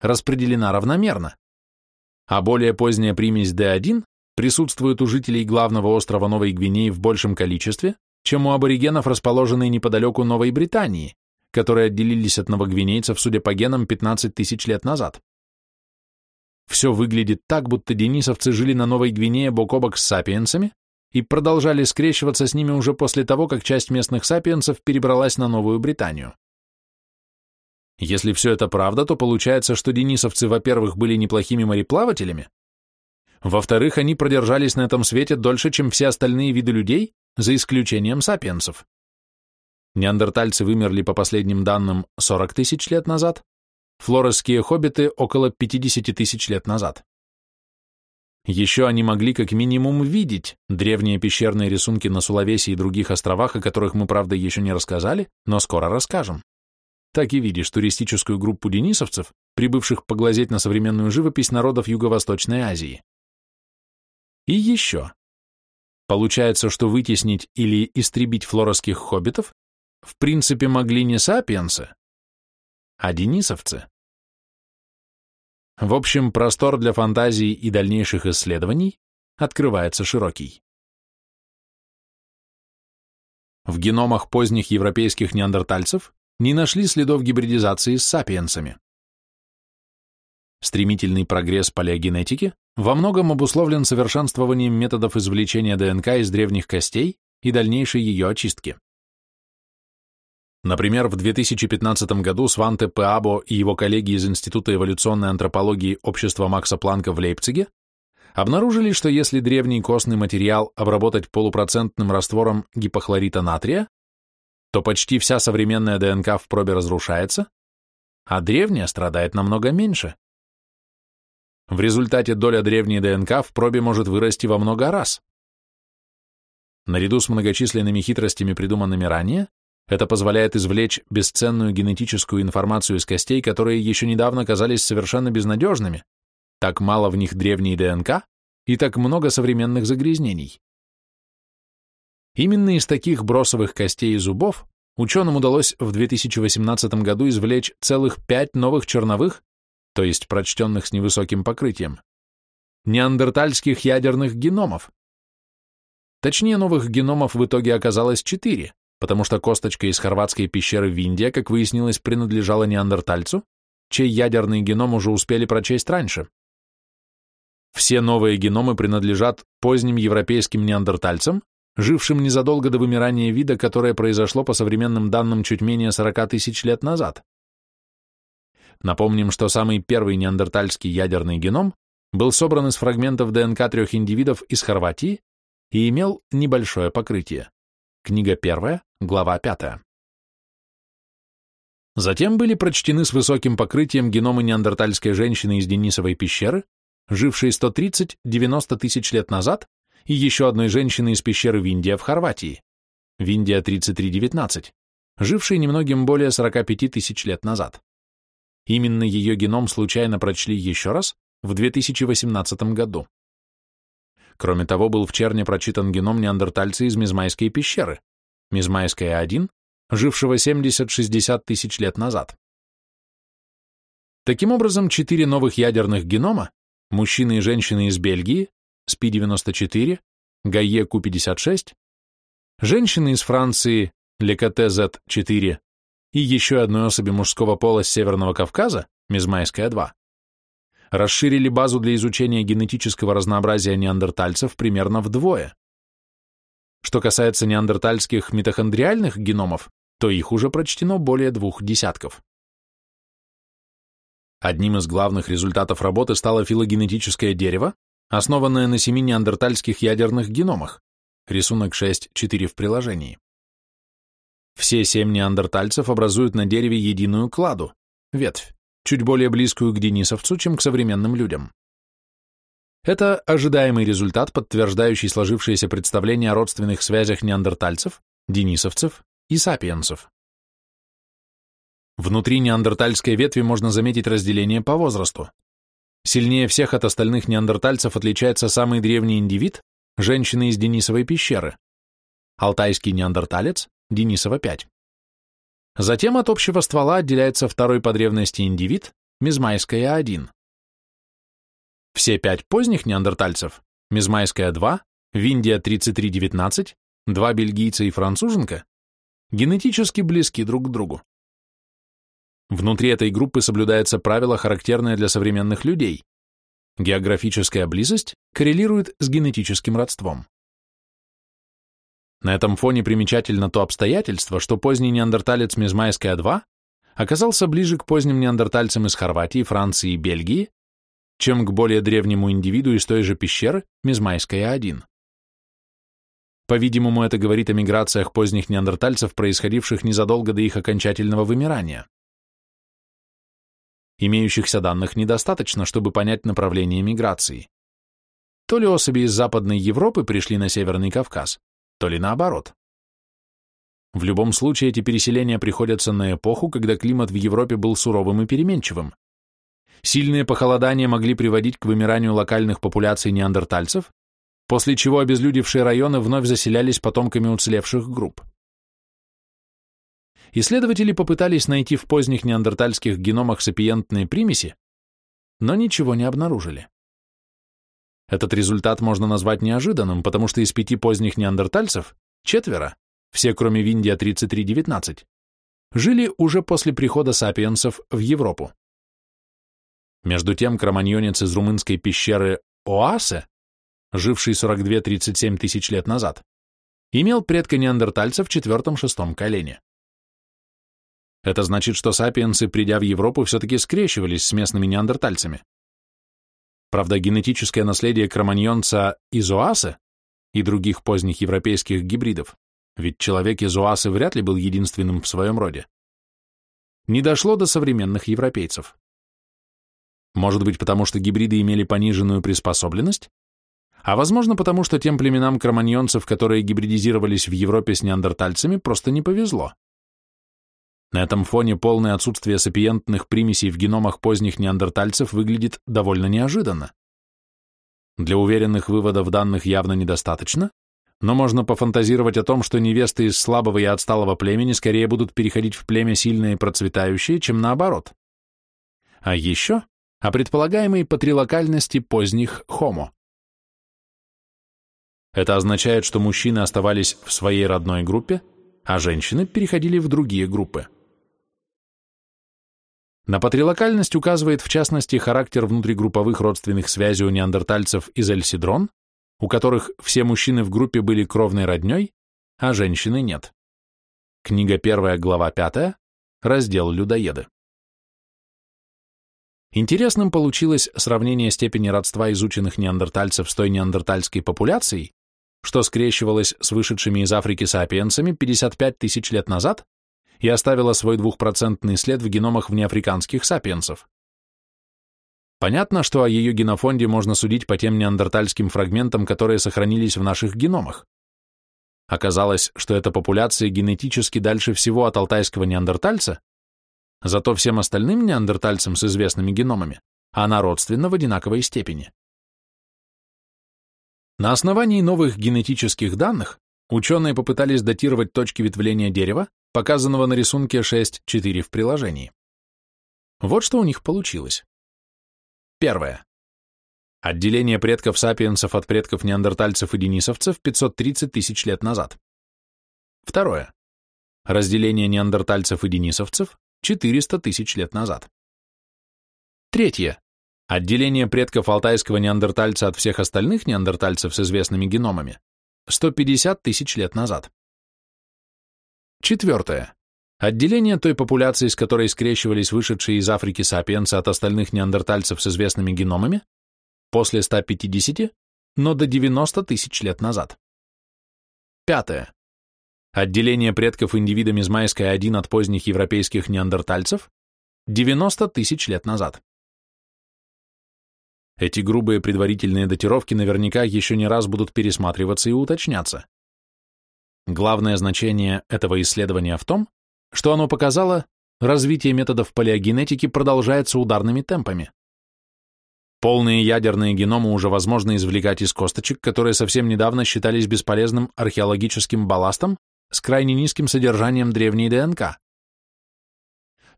распределена равномерно, а более поздняя примесь D1 присутствует у жителей главного острова Новой Гвинеи в большем количестве, чем у аборигенов, расположенной неподалеку Новой Британии, которые отделились от новогвинейцев, судя по генам, 15 тысяч лет назад. Все выглядит так, будто денисовцы жили на Новой Гвинее бок о бок с сапиенсами и продолжали скрещиваться с ними уже после того, как часть местных сапиенсов перебралась на Новую Британию. Если все это правда, то получается, что денисовцы, во-первых, были неплохими мореплавателями, во-вторых, они продержались на этом свете дольше, чем все остальные виды людей, за исключением сапиенсов. Неандертальцы вымерли по последним данным 40 тысяч лет назад, флоресские хоббиты около 50 тысяч лет назад. Еще они могли как минимум видеть древние пещерные рисунки на Сулавесе и других островах, о которых мы, правда, еще не рассказали, но скоро расскажем. Так и видишь туристическую группу денисовцев, прибывших поглазеть на современную живопись народов Юго-Восточной Азии. И еще. Получается, что вытеснить или истребить флорских хоббитов в принципе могли не сапиенсы, а денисовцы. В общем, простор для фантазии и дальнейших исследований открывается широкий. В геномах поздних европейских неандертальцев не нашли следов гибридизации с сапиенсами. Стремительный прогресс палеогенетики во многом обусловлен совершенствованием методов извлечения ДНК из древних костей и дальнейшей ее очистки. Например, в 2015 году Сванте Пеабо и его коллеги из Института эволюционной антропологии Общества Макса Планка в Лейпциге обнаружили, что если древний костный материал обработать полупроцентным раствором гипохлорита натрия, то почти вся современная ДНК в пробе разрушается, а древняя страдает намного меньше. В результате доля древней ДНК в пробе может вырасти во много раз. Наряду с многочисленными хитростями, придуманными ранее, это позволяет извлечь бесценную генетическую информацию из костей, которые еще недавно казались совершенно безнадежными, так мало в них древней ДНК и так много современных загрязнений. Именно из таких бросовых костей и зубов ученым удалось в 2018 году извлечь целых пять новых черновых то есть прочтенных с невысоким покрытием, неандертальских ядерных геномов. Точнее, новых геномов в итоге оказалось четыре, потому что косточка из хорватской пещеры в Индии, как выяснилось, принадлежала неандертальцу, чей ядерный геном уже успели прочесть раньше. Все новые геномы принадлежат поздним европейским неандертальцам, жившим незадолго до вымирания вида, которое произошло по современным данным чуть менее 40 тысяч лет назад. Напомним, что самый первый неандертальский ядерный геном был собран из фрагментов ДНК трех индивидов из Хорватии и имел небольшое покрытие. Книга первая, глава пятая. Затем были прочтены с высоким покрытием геномы неандертальской женщины из Денисовой пещеры, жившей 130-90 тысяч лет назад, и еще одной женщины из пещеры Виндия в Хорватии, Виндия 3319, жившей немногим более 45 тысяч лет назад. Именно ее геном случайно прочли еще раз в 2018 году. Кроме того, был в Черне прочитан геном неандертальца из Мизмайской пещеры, Мизмайская-1, жившего 70-60 тысяч лет назад. Таким образом, четыре новых ядерных генома, мужчины и женщины из Бельгии, СПИ-94, Гайе Q56, женщины из Франции, Лекате Z4 и еще одной особи мужского пола с Северного Кавказа, Мезмайская-2, расширили базу для изучения генетического разнообразия неандертальцев примерно вдвое. Что касается неандертальских митохондриальных геномов, то их уже прочтено более двух десятков. Одним из главных результатов работы стало филогенетическое дерево, основанное на семи неандертальских ядерных геномах, рисунок 6.4 в приложении. Все семь неандертальцев образуют на дереве единую кладу, ветвь, чуть более близкую к денисовцу, чем к современным людям. Это ожидаемый результат, подтверждающий сложившееся представление о родственных связях неандертальцев, денисовцев и сапиенсов. Внутри неандертальской ветви можно заметить разделение по возрасту. Сильнее всех от остальных неандертальцев отличается самый древний индивид – женщина из Денисовой пещеры. Алтайский неандерталец Денисова 5. Затем от общего ствола отделяется второй по древности индивид, Мизмайская 1. Все пять поздних неандертальцев, Мизмайская 2, Виндия 3319, два бельгийца и француженка, генетически близки друг к другу. Внутри этой группы соблюдается правило, характерное для современных людей. Географическая близость коррелирует с генетическим родством. На этом фоне примечательно то обстоятельство, что поздний неандерталец Мизмайская-2 оказался ближе к поздним неандертальцам из Хорватии, Франции и Бельгии, чем к более древнему индивиду из той же пещеры, Мизмайская-1. По-видимому, это говорит о миграциях поздних неандертальцев, происходивших незадолго до их окончательного вымирания. Имеющихся данных недостаточно, чтобы понять направление миграции. То ли особи из Западной Европы пришли на Северный Кавказ, то ли наоборот. В любом случае, эти переселения приходятся на эпоху, когда климат в Европе был суровым и переменчивым. Сильные похолодания могли приводить к вымиранию локальных популяций неандертальцев, после чего обезлюдевшие районы вновь заселялись потомками уцелевших групп. Исследователи попытались найти в поздних неандертальских геномах сапиентные примеси, но ничего не обнаружили. Этот результат можно назвать неожиданным, потому что из пяти поздних неандертальцев четверо все кроме Виндия 3319, жили уже после прихода сапиенсов в Европу. Между тем, кроманьонец из румынской пещеры Оасе, живший 42-37 тысяч лет назад, имел предка неандертальца в четвертом-шестом колене. Это значит, что сапиенсы, придя в Европу, все-таки скрещивались с местными неандертальцами. Правда, генетическое наследие кроманьонца из Оасе и других поздних европейских гибридов ведь человек из Уасы вряд ли был единственным в своем роде, не дошло до современных европейцев. Может быть, потому что гибриды имели пониженную приспособленность? А возможно, потому что тем племенам кроманьонцев, которые гибридизировались в Европе с неандертальцами, просто не повезло. На этом фоне полное отсутствие сапиентных примесей в геномах поздних неандертальцев выглядит довольно неожиданно. Для уверенных выводов данных явно недостаточно, но можно пофантазировать о том, что невесты из слабого и отсталого племени скорее будут переходить в племя сильное и процветающее, чем наоборот. А еще о предполагаемой патрилокальности поздних хомо. Это означает, что мужчины оставались в своей родной группе, а женщины переходили в другие группы. На патрилокальность указывает в частности характер внутригрупповых родственных связей у неандертальцев из Эльсидрон, у которых все мужчины в группе были кровной роднёй, а женщины нет. Книга 1, глава 5, раздел «Людоеды». Интересным получилось сравнение степени родства изученных неандертальцев с той неандертальской популяцией, что скрещивалась с вышедшими из Африки сапиенсами 55 тысяч лет назад и оставила свой двухпроцентный след в геномах внеафриканских сапиенсов. Понятно, что о ее генофонде можно судить по тем неандертальским фрагментам, которые сохранились в наших геномах. Оказалось, что эта популяция генетически дальше всего от алтайского неандертальца, зато всем остальным неандертальцам с известными геномами она родственна в одинаковой степени. На основании новых генетических данных ученые попытались датировать точки ветвления дерева, показанного на рисунке 6.4 в приложении. Вот что у них получилось. Первое. Отделение предков сапиенсов от предков неандертальцев и денисовцев 530 тысяч лет назад. Второе. Разделение неандертальцев и денисовцев 400 тысяч лет назад. Третье. Отделение предков алтайского неандертальца от всех остальных неандертальцев с известными геномами 150 тысяч лет назад. Четвертое. Отделение той популяции, с которой скрещивались вышедшие из Африки сапиенсы от остальных неандертальцев с известными геномами, после 150, но до 90 тысяч лет назад. Пятое. Отделение предков индивида Мизмайской-1 от поздних европейских неандертальцев 90 тысяч лет назад. Эти грубые предварительные датировки наверняка еще не раз будут пересматриваться и уточняться. Главное значение этого исследования в том, что оно показало, развитие методов палеогенетики продолжается ударными темпами. Полные ядерные геномы уже возможно извлекать из косточек, которые совсем недавно считались бесполезным археологическим балластом с крайне низким содержанием древней ДНК.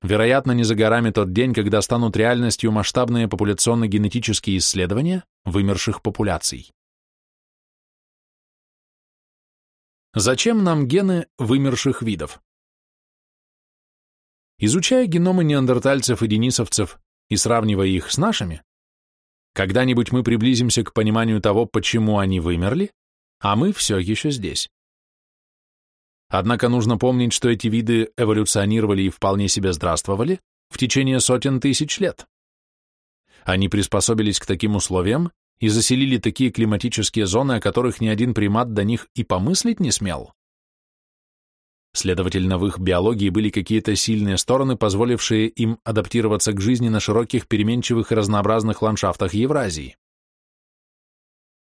Вероятно, не за горами тот день, когда станут реальностью масштабные популяционно-генетические исследования вымерших популяций. Зачем нам гены вымерших видов? Изучая геномы неандертальцев и денисовцев и сравнивая их с нашими, когда-нибудь мы приблизимся к пониманию того, почему они вымерли, а мы все еще здесь. Однако нужно помнить, что эти виды эволюционировали и вполне себе здравствовали в течение сотен тысяч лет. Они приспособились к таким условиям и заселили такие климатические зоны, о которых ни один примат до них и помыслить не смел. Следовательно, в их биологии были какие-то сильные стороны, позволившие им адаптироваться к жизни на широких, переменчивых и разнообразных ландшафтах Евразии.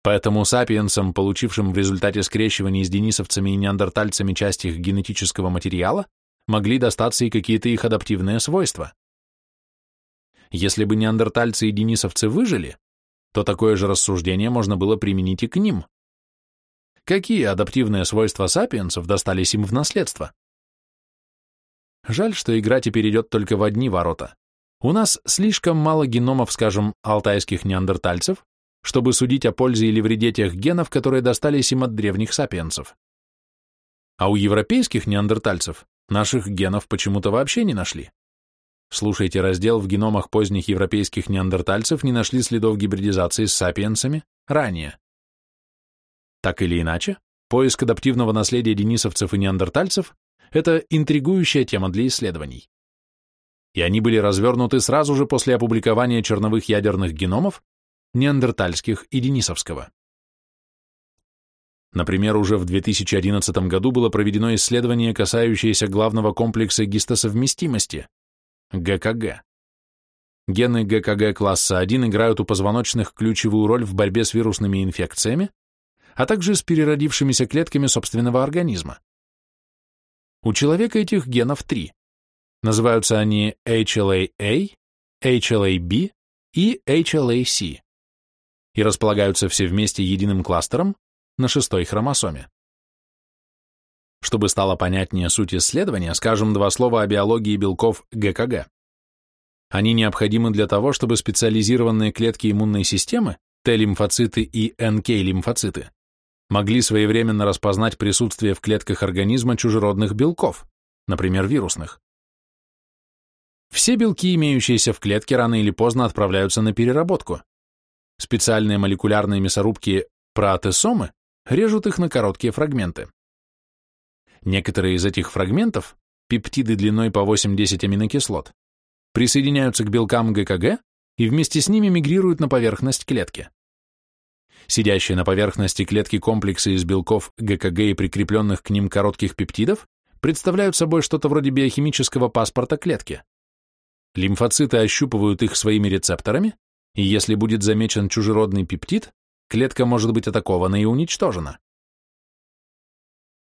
Поэтому сапиенсам, получившим в результате скрещивания с денисовцами и неандертальцами часть их генетического материала, могли достаться и какие-то их адаптивные свойства. Если бы неандертальцы и денисовцы выжили, то такое же рассуждение можно было применить и к ним. Какие адаптивные свойства сапиенсов достались им в наследство? Жаль, что игра теперь идет только в одни ворота. У нас слишком мало геномов, скажем, алтайских неандертальцев, чтобы судить о пользе или вреде тех генов, которые достались им от древних сапиенсов. А у европейских неандертальцев наших генов почему-то вообще не нашли. Слушайте раздел «В геномах поздних европейских неандертальцев не нашли следов гибридизации с сапиенсами ранее». Так или иначе, поиск адаптивного наследия денисовцев и неандертальцев – это интригующая тема для исследований. И они были развернуты сразу же после опубликования черновых ядерных геномов неандертальских и денисовского. Например, уже в 2011 году было проведено исследование, касающееся главного комплекса гистосовместимости – ГКГ. Гены ГКГ класса 1 играют у позвоночных ключевую роль в борьбе с вирусными инфекциями, а также с переродившимися клетками собственного организма. У человека этих генов три. Называются они HLA-A, HLA-B и HLA-C и располагаются все вместе единым кластером на шестой хромосоме. Чтобы стало понятнее суть исследования, скажем два слова о биологии белков ГКГ. Они необходимы для того, чтобы специализированные клетки иммунной системы, Т-лимфоциты и НК-лимфоциты, могли своевременно распознать присутствие в клетках организма чужеродных белков, например, вирусных. Все белки, имеющиеся в клетке, рано или поздно отправляются на переработку, Специальные молекулярные мясорубки протеосомы режут их на короткие фрагменты. Некоторые из этих фрагментов, пептиды длиной по 8-10 аминокислот, присоединяются к белкам ГКГ и вместе с ними мигрируют на поверхность клетки. Сидящие на поверхности клетки комплексы из белков ГКГ и прикрепленных к ним коротких пептидов представляют собой что-то вроде биохимического паспорта клетки. Лимфоциты ощупывают их своими рецепторами и если будет замечен чужеродный пептид, клетка может быть атакована и уничтожена.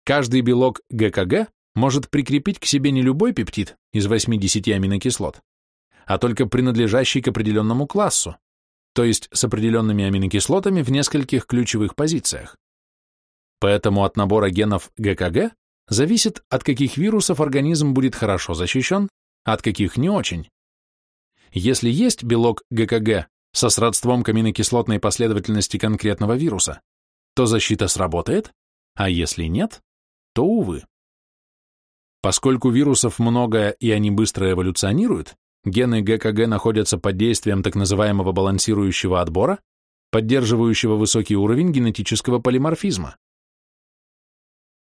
Каждый белок ГКГ может прикрепить к себе не любой пептид из 8-10 аминокислот, а только принадлежащий к определенному классу, то есть с определенными аминокислотами в нескольких ключевых позициях. Поэтому от набора генов ГКГ зависит, от каких вирусов организм будет хорошо защищен, от каких не очень. Если есть белок ГКГ со сродством к аминокислотной последовательности конкретного вируса, то защита сработает, а если нет, то увы. Поскольку вирусов много и они быстро эволюционируют, гены ГКГ находятся под действием так называемого балансирующего отбора, поддерживающего высокий уровень генетического полиморфизма.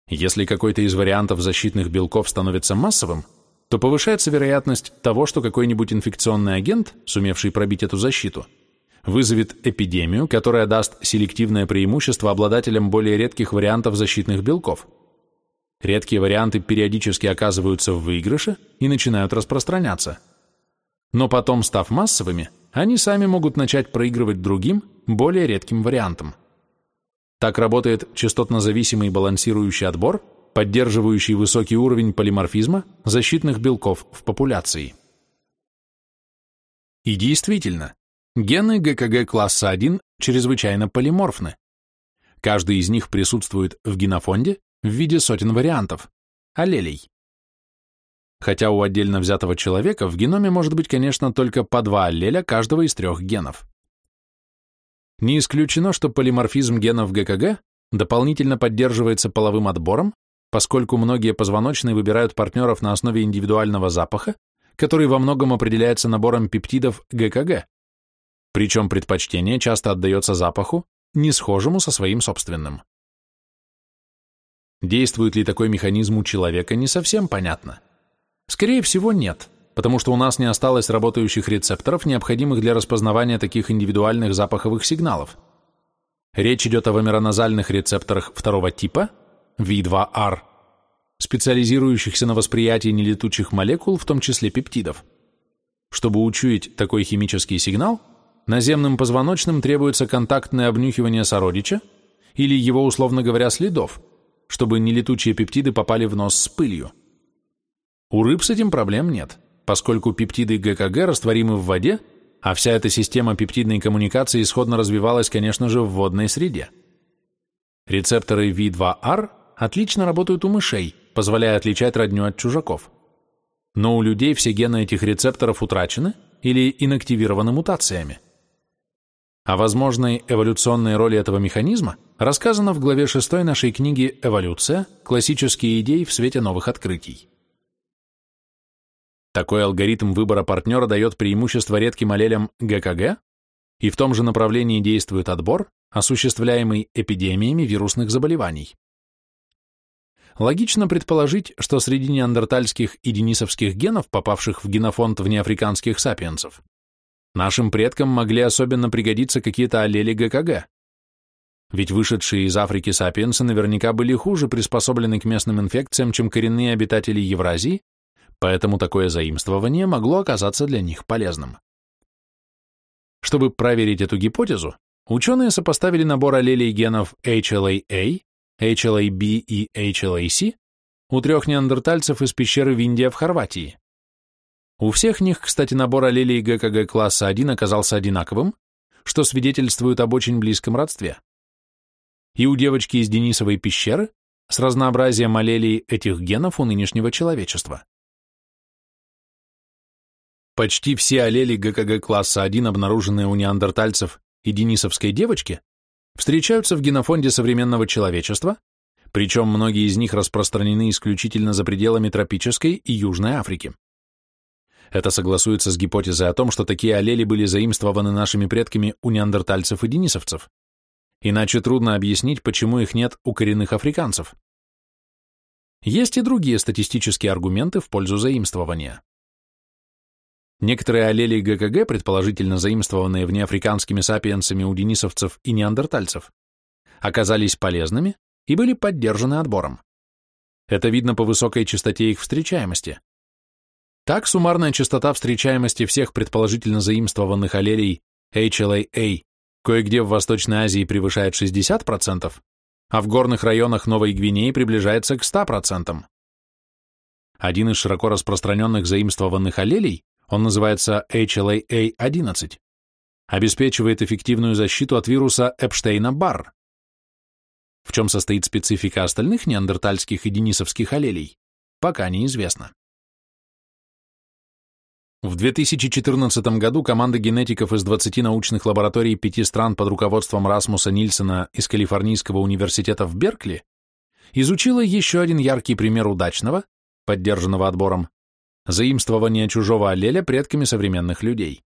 Если какой-то из вариантов защитных белков становится массовым, то повышается вероятность того, что какой-нибудь инфекционный агент, сумевший пробить эту защиту, вызовет эпидемию, которая даст селективное преимущество обладателям более редких вариантов защитных белков. Редкие варианты периодически оказываются в выигрыше и начинают распространяться. Но потом, став массовыми, они сами могут начать проигрывать другим, более редким вариантам. Так работает частотно-зависимый балансирующий отбор – поддерживающий высокий уровень полиморфизма защитных белков в популяции. И действительно, гены ГКГ класса 1 чрезвычайно полиморфны. Каждый из них присутствует в генофонде в виде сотен вариантов, аллелей. Хотя у отдельно взятого человека в геноме может быть, конечно, только по два аллеля каждого из трех генов. Не исключено, что полиморфизм генов ГКГ дополнительно поддерживается половым отбором поскольку многие позвоночные выбирают партнеров на основе индивидуального запаха, который во многом определяется набором пептидов ГКГ. Причем предпочтение часто отдается запаху, не схожему со своим собственным. Действует ли такой механизм у человека, не совсем понятно. Скорее всего, нет, потому что у нас не осталось работающих рецепторов, необходимых для распознавания таких индивидуальных запаховых сигналов. Речь идет о вомероназальных рецепторах второго типа, V2R, специализирующихся на восприятии нелетучих молекул, в том числе пептидов. Чтобы учуять такой химический сигнал, наземным позвоночным требуется контактное обнюхивание сородича или его, условно говоря, следов, чтобы нелетучие пептиды попали в нос с пылью. У рыб с этим проблем нет, поскольку пептиды ГКГ растворимы в воде, а вся эта система пептидной коммуникации исходно развивалась, конечно же, в водной среде. Рецепторы V2R отлично работают у мышей, позволяя отличать родню от чужаков. Но у людей все гены этих рецепторов утрачены или инактивированы мутациями. О возможной эволюционной роли этого механизма рассказано в главе 6 нашей книги «Эволюция. Классические идеи в свете новых открытий». Такой алгоритм выбора партнера дает преимущество редким аллелям ГКГ, и в том же направлении действует отбор, осуществляемый эпидемиями вирусных заболеваний. Логично предположить, что среди неандертальских и денисовских генов, попавших в генофонд внеафриканских сапиенсов, Нашим предкам могли особенно пригодиться какие-то аллели ГКГ. Ведь вышедшие из Африки сапиенсы наверняка были хуже приспособлены к местным инфекциям, чем коренные обитатели Евразии, поэтому такое заимствование могло оказаться для них полезным. Чтобы проверить эту гипотезу, ученые сопоставили набор аллелей генов HLA-A, HLA-B и HLA-C у трех неандертальцев из пещеры в Индии в Хорватии. У всех них, кстати, набор аллелей ГКГ класса 1 оказался одинаковым, что свидетельствует об очень близком родстве. И у девочки из Денисовой пещеры с разнообразием аллелей этих генов у нынешнего человечества. Почти все аллели ГКГ класса 1, обнаруженные у неандертальцев и денисовской девочки, встречаются в генофонде современного человечества, причем многие из них распространены исключительно за пределами тропической и Южной Африки. Это согласуется с гипотезой о том, что такие аллели были заимствованы нашими предками у неандертальцев и денисовцев. Иначе трудно объяснить, почему их нет у коренных африканцев. Есть и другие статистические аргументы в пользу заимствования. Некоторые аллели ГКГ, предположительно заимствованные внеафриканскими сапиенсами у денисовцев и неандертальцев, оказались полезными и были поддержаны отбором. Это видно по высокой частоте их встречаемости. Так, суммарная частота встречаемости всех предположительно заимствованных аллелей HLA-A кое-где в Восточной Азии превышает 60%, а в горных районах Новой Гвинеи приближается к 100%. Один из широко распространенных заимствованных аллелей, он называется HLA-A11, обеспечивает эффективную защиту от вируса Эпштейна-Барр. В чем состоит специфика остальных неандертальских и денисовских аллелей, пока неизвестно. В 2014 году команда генетиков из 20 научных лабораторий пяти стран под руководством Расмуса Нильсона из Калифорнийского университета в Беркли изучила еще один яркий пример удачного, поддержанного отбором, заимствования чужого аллеля предками современных людей.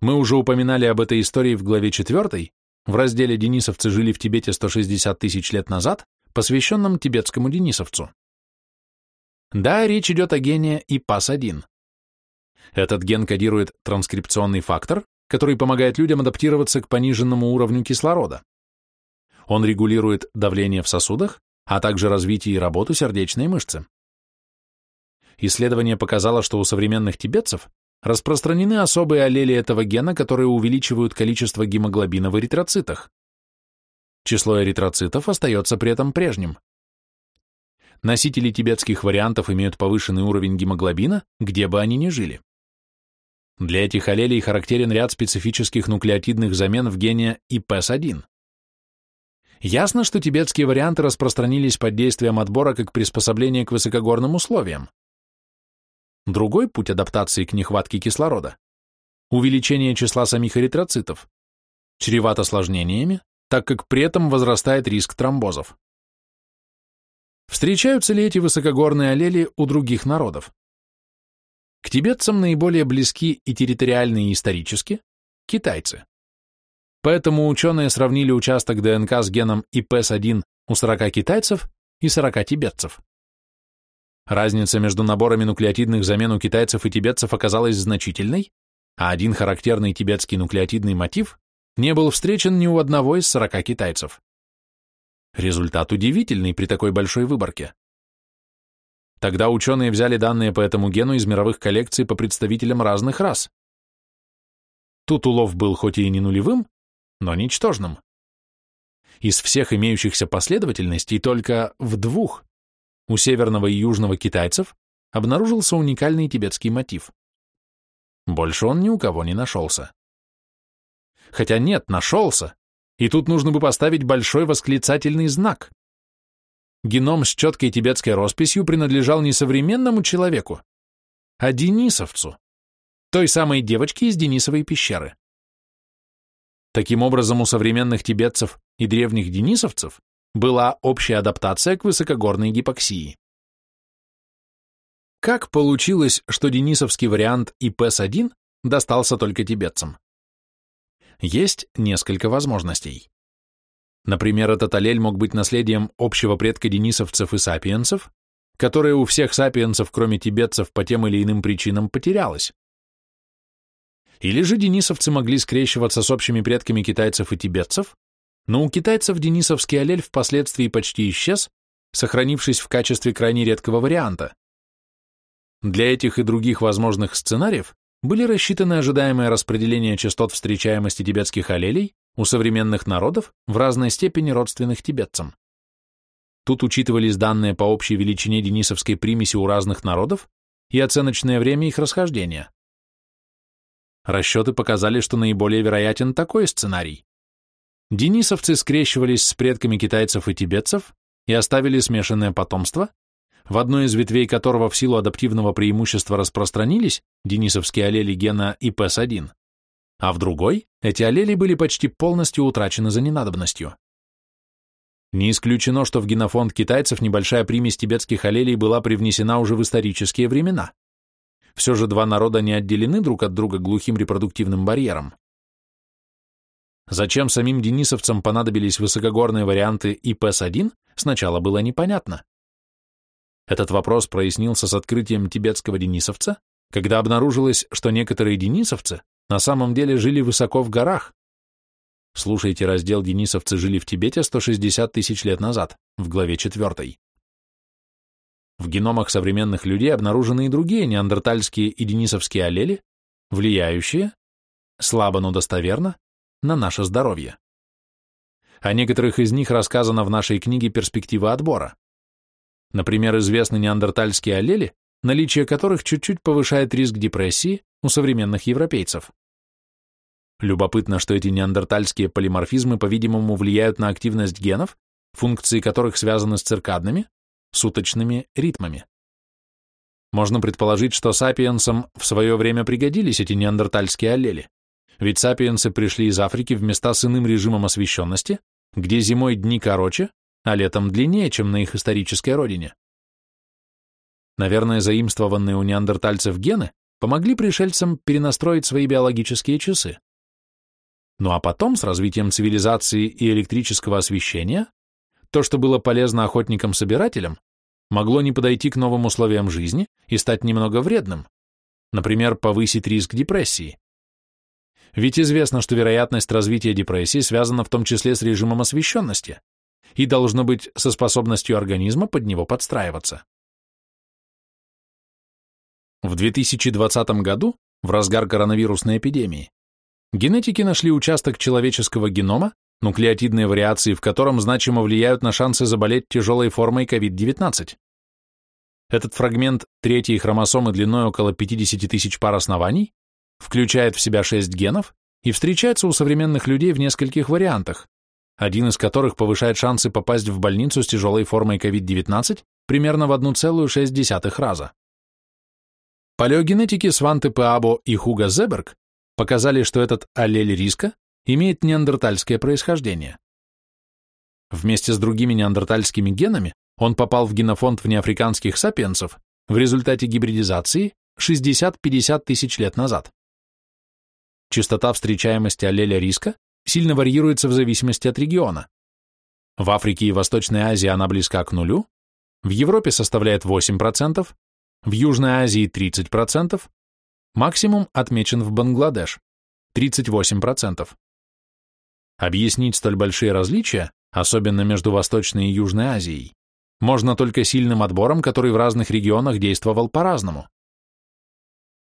Мы уже упоминали об этой истории в главе 4, в разделе «Денисовцы жили в Тибете 160 тысяч лет назад», посвященном тибетскому денисовцу. Да, речь идет о гене ИПАС-1. Этот ген кодирует транскрипционный фактор, который помогает людям адаптироваться к пониженному уровню кислорода. Он регулирует давление в сосудах, а также развитие и работу сердечной мышцы. Исследование показало, что у современных тибетцев распространены особые аллели этого гена, которые увеличивают количество гемоглобина в эритроцитах. Число эритроцитов остается при этом прежним. Носители тибетских вариантов имеют повышенный уровень гемоглобина, где бы они ни жили. Для этих аллелей характерен ряд специфических нуклеотидных замен в гене ИПС-1. Ясно, что тибетские варианты распространились под действием отбора как приспособление к высокогорным условиям. Другой путь адаптации к нехватке кислорода – увеличение числа самих эритроцитов, чреват осложнениями, так как при этом возрастает риск тромбозов. Встречаются ли эти высокогорные аллели у других народов? К тибетцам наиболее близки и территориально, и исторически китайцы. Поэтому ученые сравнили участок ДНК с геном ИПС-1 у 40 китайцев и 40 тибетцев. Разница между наборами нуклеотидных замен у китайцев и тибетцев оказалась значительной, а один характерный тибетский нуклеотидный мотив не был встречен ни у одного из 40 китайцев. Результат удивительный при такой большой выборке. Тогда ученые взяли данные по этому гену из мировых коллекций по представителям разных рас. Тут улов был хоть и не нулевым, но ничтожным. Из всех имеющихся последовательностей только в двух, у северного и южного китайцев, обнаружился уникальный тибетский мотив. Больше он ни у кого не нашелся. Хотя нет, нашелся, и тут нужно бы поставить большой восклицательный знак. Геном с четкой тибетской росписью принадлежал не современному человеку, а денисовцу, той самой девочке из Денисовой пещеры. Таким образом, у современных тибетцев и древних денисовцев была общая адаптация к высокогорной гипоксии. Как получилось, что денисовский вариант ИПС-1 достался только тибетцам? Есть несколько возможностей. Например, этот аллель мог быть наследием общего предка денисовцев и сапиенсов, которое у всех сапиенсов, кроме тибетцев, по тем или иным причинам потерялось. Или же денисовцы могли скрещиваться с общими предками китайцев и тибетцев, но у китайцев денисовский аллель впоследствии почти исчез, сохранившись в качестве крайне редкого варианта. Для этих и других возможных сценариев были рассчитаны ожидаемое распределение частот встречаемости тибетских аллелей у современных народов в разной степени родственных тибетцам. Тут учитывались данные по общей величине денисовской примеси у разных народов и оценочное время их расхождения. Расчеты показали, что наиболее вероятен такой сценарий. Денисовцы скрещивались с предками китайцев и тибетцев и оставили смешанное потомство, в одной из ветвей которого в силу адаптивного преимущества распространились денисовские аллели гена ИПС-1, а в другой эти аллели были почти полностью утрачены за ненадобностью. Не исключено, что в генофонд китайцев небольшая примесь тибетских аллелей была привнесена уже в исторические времена. Все же два народа не отделены друг от друга глухим репродуктивным барьером. Зачем самим денисовцам понадобились высокогорные варианты ИПС-1, сначала было непонятно. Этот вопрос прояснился с открытием тибетского денисовца, когда обнаружилось, что некоторые денисовцы на самом деле жили высоко в горах. Слушайте раздел «Денисовцы жили в Тибете 160 тысяч лет назад» в главе 4. В геномах современных людей обнаружены и другие неандертальские и денисовские аллели, влияющие, слабо, но достоверно, на наше здоровье. О некоторых из них рассказано в нашей книге «Перспектива отбора». Например, известны неандертальские аллели, наличие которых чуть-чуть повышает риск депрессии у современных европейцев. Любопытно, что эти неандертальские полиморфизмы, по-видимому, влияют на активность генов, функции которых связаны с циркадными, суточными ритмами. Можно предположить, что сапиенсам в свое время пригодились эти неандертальские аллели, ведь сапиенсы пришли из Африки в места с иным режимом освещенности, где зимой дни короче, а летом длиннее, чем на их исторической родине. Наверное, заимствованные у неандертальцев гены помогли пришельцам перенастроить свои биологические часы. Ну а потом, с развитием цивилизации и электрического освещения, то, что было полезно охотникам-собирателям, могло не подойти к новым условиям жизни и стать немного вредным, например, повысить риск депрессии. Ведь известно, что вероятность развития депрессии связана в том числе с режимом освещенности и должно быть со способностью организма под него подстраиваться. В 2020 году, в разгар коронавирусной эпидемии, генетики нашли участок человеческого генома, нуклеотидные вариации в котором значимо влияют на шансы заболеть тяжелой формой COVID-19. Этот фрагмент третьей хромосомы длиной около 50 тысяч пар оснований включает в себя 6 генов и встречается у современных людей в нескольких вариантах, один из которых повышает шансы попасть в больницу с тяжелой формой COVID-19 примерно в 1,6 раза. Палеогенетики Сванте Паабо и Хуга Зеберг показали, что этот аллель риска имеет неандертальское происхождение. Вместе с другими неандертальскими генами он попал в генофонд внеафриканских сапиенсов в результате гибридизации 60-50 тысяч лет назад. Частота встречаемости аллеля риска сильно варьируется в зависимости от региона. В Африке и Восточной Азии она близка к нулю, в Европе составляет 8%, в Южной Азии 30%, максимум отмечен в Бангладеш – 38%. Объяснить столь большие различия, особенно между Восточной и Южной Азией, можно только сильным отбором, который в разных регионах действовал по-разному.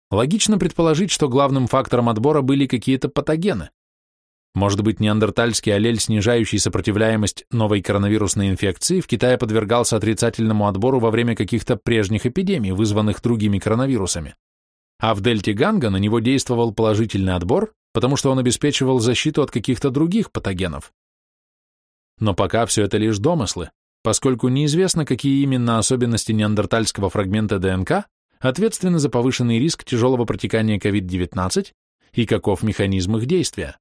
Логично предположить, что главным фактором отбора были какие-то патогены. Может быть, неандертальский аллель, снижающий сопротивляемость новой коронавирусной инфекции, в Китае подвергался отрицательному отбору во время каких-то прежних эпидемий, вызванных другими коронавирусами. А в дельте Ганга на него действовал положительный отбор, потому что он обеспечивал защиту от каких-то других патогенов. Но пока все это лишь домыслы, поскольку неизвестно, какие именно особенности неандертальского фрагмента ДНК ответственны за повышенный риск тяжелого протекания COVID-19 и каков механизм их действия.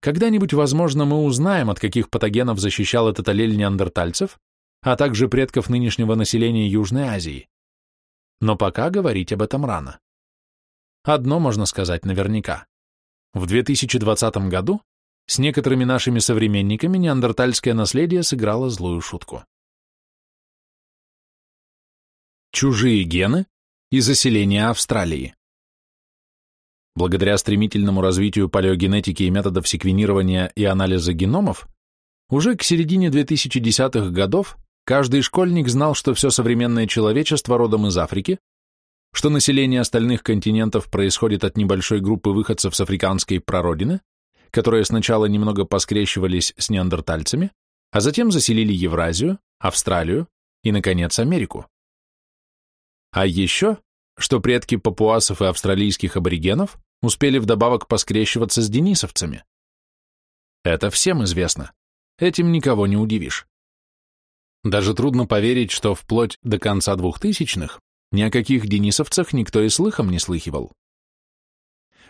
Когда-нибудь, возможно, мы узнаем, от каких патогенов защищал этот аллель неандертальцев, а также предков нынешнего населения Южной Азии. Но пока говорить об этом рано. Одно можно сказать наверняка. В 2020 году с некоторыми нашими современниками неандертальское наследие сыграло злую шутку. Чужие гены и заселение Австралии. Благодаря стремительному развитию палеогенетики и методов секвенирования и анализа геномов, уже к середине 2010-х годов каждый школьник знал, что все современное человечество родом из Африки, что население остальных континентов происходит от небольшой группы выходцев с африканской прародины, которые сначала немного поскрещивались с неандертальцами, а затем заселили Евразию, Австралию и, наконец, Америку. А еще, что предки папуасов и австралийских аборигенов успели вдобавок поскрещиваться с денисовцами. Это всем известно. Этим никого не удивишь. Даже трудно поверить, что вплоть до конца двухтысячных ни о каких денисовцах никто и слыхом не слыхивал.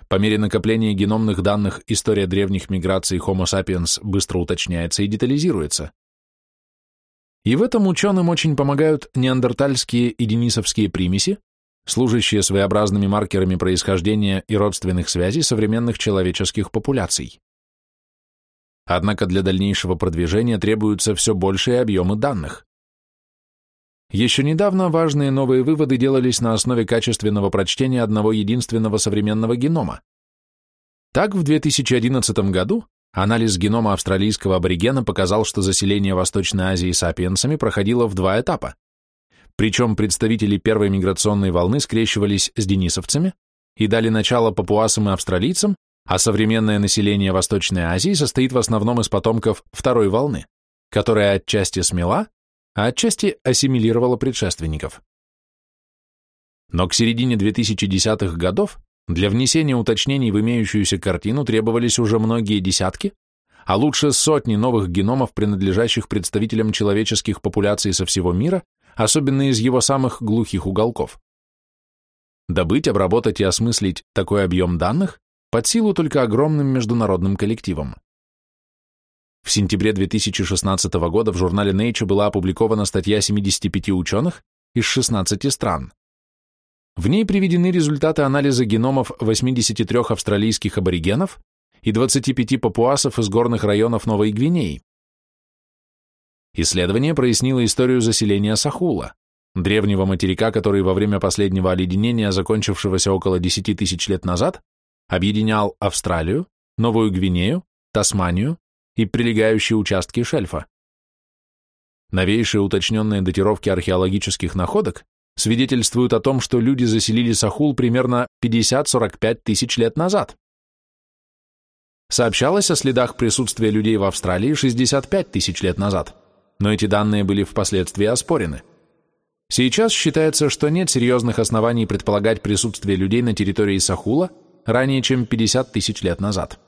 По мере накопления геномных данных история древних миграций Homo sapiens быстро уточняется и детализируется. И в этом ученым очень помогают неандертальские и денисовские примеси, служащие своеобразными маркерами происхождения и родственных связей современных человеческих популяций. Однако для дальнейшего продвижения требуются все большие объемы данных. Еще недавно важные новые выводы делались на основе качественного прочтения одного единственного современного генома. Так, в 2011 году Анализ генома австралийского аборигена показал, что заселение Восточной Азии сапиенсами проходило в два этапа. Причем представители первой миграционной волны скрещивались с денисовцами и дали начало папуасам и австралийцам, а современное население Восточной Азии состоит в основном из потомков второй волны, которая отчасти смела, а отчасти ассимилировала предшественников. Но к середине 2010-х годов для внесения уточнений в имеющуюся картину требовались уже многие десятки, а лучше сотни новых геномов, принадлежащих представителям человеческих популяций со всего мира, особенно из его самых глухих уголков. Добыть, обработать и осмыслить такой объем данных под силу только огромным международным коллективам. В сентябре 2016 года в журнале Nature была опубликована статья 75 ученых из 16 стран. В ней приведены результаты анализа геномов 83 австралийских аборигенов и 25 папуасов из горных районов Новой Гвинеи. Исследование прояснило историю заселения Сахула, древнего материка, который во время последнего оледенения, закончившегося около 10 тысяч лет назад, объединял Австралию, Новую Гвинею, Тасманию и прилегающие участки шельфа. Новейшие уточненные датировки археологических находок свидетельствуют о том, что люди заселили Сахул примерно 50-45 тысяч лет назад. Сообщалось о следах присутствия людей в Австралии 65 тысяч лет назад, но эти данные были впоследствии оспорены. Сейчас считается, что нет серьезных оснований предполагать присутствие людей на территории Сахула ранее, чем 50 тысяч лет назад.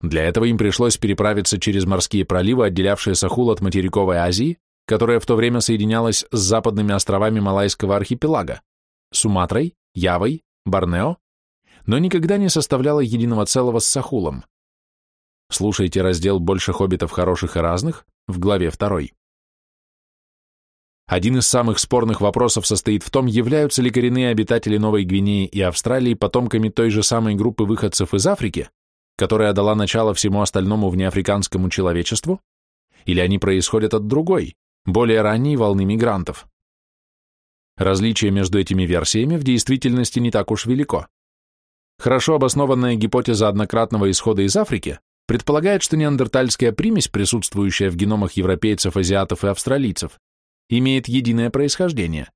Для этого им пришлось переправиться через морские проливы, отделявшие Сахул от материковой Азии, которая в то время соединялась с западными островами Малайского архипелага, Суматрой, Явой, Борнео, но никогда не составляла единого целого с Сахулом. Слушайте раздел «Больше хоббитов хороших и разных» в главе 2. Один из самых спорных вопросов состоит в том, являются ли коренные обитатели Новой Гвинеи и Австралии потомками той же самой группы выходцев из Африки, которая дала начало всему остальному внеафриканскому человечеству, или они происходят от другой, более ранней волны мигрантов. Различие между этими версиями в действительности не так уж велико. Хорошо обоснованная гипотеза однократного исхода из Африки предполагает, что неандертальская примесь, присутствующая в геномах европейцев, азиатов и австралийцев, имеет единое происхождение.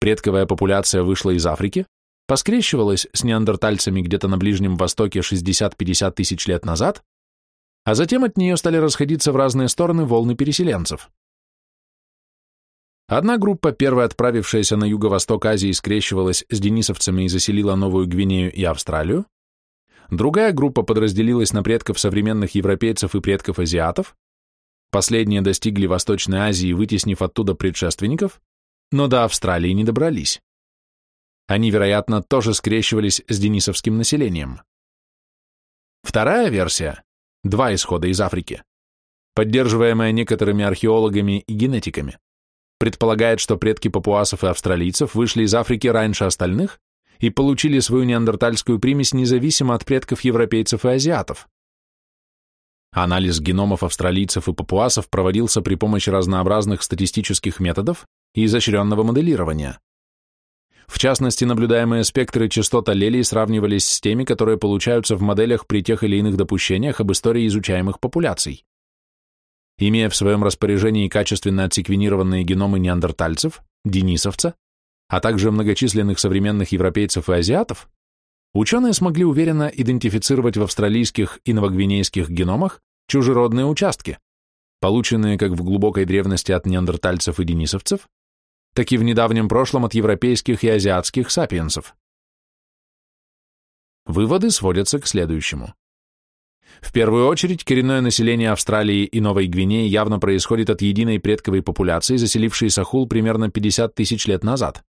Предковая популяция вышла из Африки, поскрещивалась с неандертальцами где-то на Ближнем Востоке 60-50 тысяч лет назад, а затем от нее стали расходиться в разные стороны волны переселенцев. Одна группа, первая отправившаяся на юго-восток Азии, скрещивалась с денисовцами и заселила Новую Гвинею и Австралию, другая группа подразделилась на предков современных европейцев и предков азиатов, последние достигли Восточной Азии, вытеснив оттуда предшественников, но до Австралии не добрались. Они, вероятно, тоже скрещивались с денисовским населением. Вторая версия – два исхода из Африки, поддерживаемая некоторыми археологами и генетиками, предполагает, что предки папуасов и австралийцев вышли из Африки раньше остальных и получили свою неандертальскую примесь независимо от предков европейцев и азиатов. Анализ геномов австралийцев и папуасов проводился при помощи разнообразных статистических методов и изощренного моделирования. В частности, наблюдаемые спектры частот аллелей сравнивались с теми, которые получаются в моделях при тех или иных допущениях об истории изучаемых популяций. Имея в своем распоряжении качественно отсеквенированные геномы неандертальцев, денисовца, а также многочисленных современных европейцев и азиатов, ученые смогли уверенно идентифицировать в австралийских и новогвинейских геномах чужеродные участки, полученные как в глубокой древности от неандертальцев и денисовцев, так и в недавнем прошлом от европейских и азиатских сапиенсов. Выводы сводятся к следующему. В первую очередь, коренное население Австралии и Новой Гвинеи явно происходит от единой предковой популяции, заселившей Сахул примерно 50 тысяч лет назад.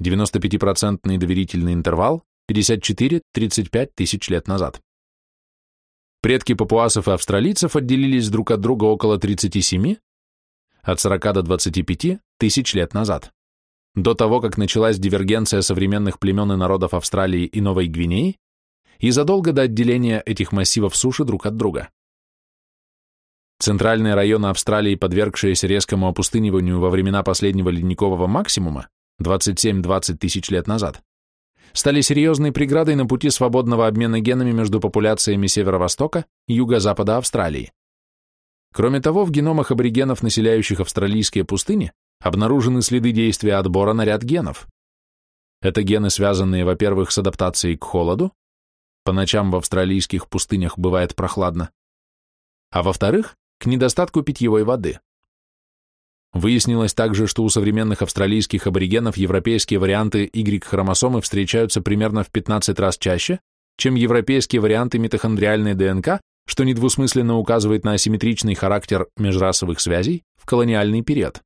95% доверительный интервал 54-35 тысяч лет назад. Предки папуасов и австралийцев отделились друг от друга около 37, от 40 до 25 тысяч лет назад, до того, как началась дивергенция современных племен и народов Австралии и Новой Гвинеи, и задолго до отделения этих массивов суши друг от друга. Центральные районы Австралии, подвергшиеся резкому опустыниванию во времена последнего ледникового максимума, 27-20 тысяч лет назад, стали серьезной преградой на пути свободного обмена генами между популяциями северо-востока и юго-запада Австралии. Кроме того, в геномах аборигенов, населяющих австралийские пустыни, обнаружены следы действия отбора на ряд генов. Это гены, связанные, во-первых, с адаптацией к холоду, по ночам в австралийских пустынях бывает прохладно, а во-вторых, к недостатку питьевой воды. Выяснилось также, что у современных австралийских аборигенов европейские варианты Y-хромосомы встречаются примерно в 15 раз чаще, чем европейские варианты митохондриальной ДНК, что недвусмысленно указывает на асимметричный характер межрасовых связей в колониальный период.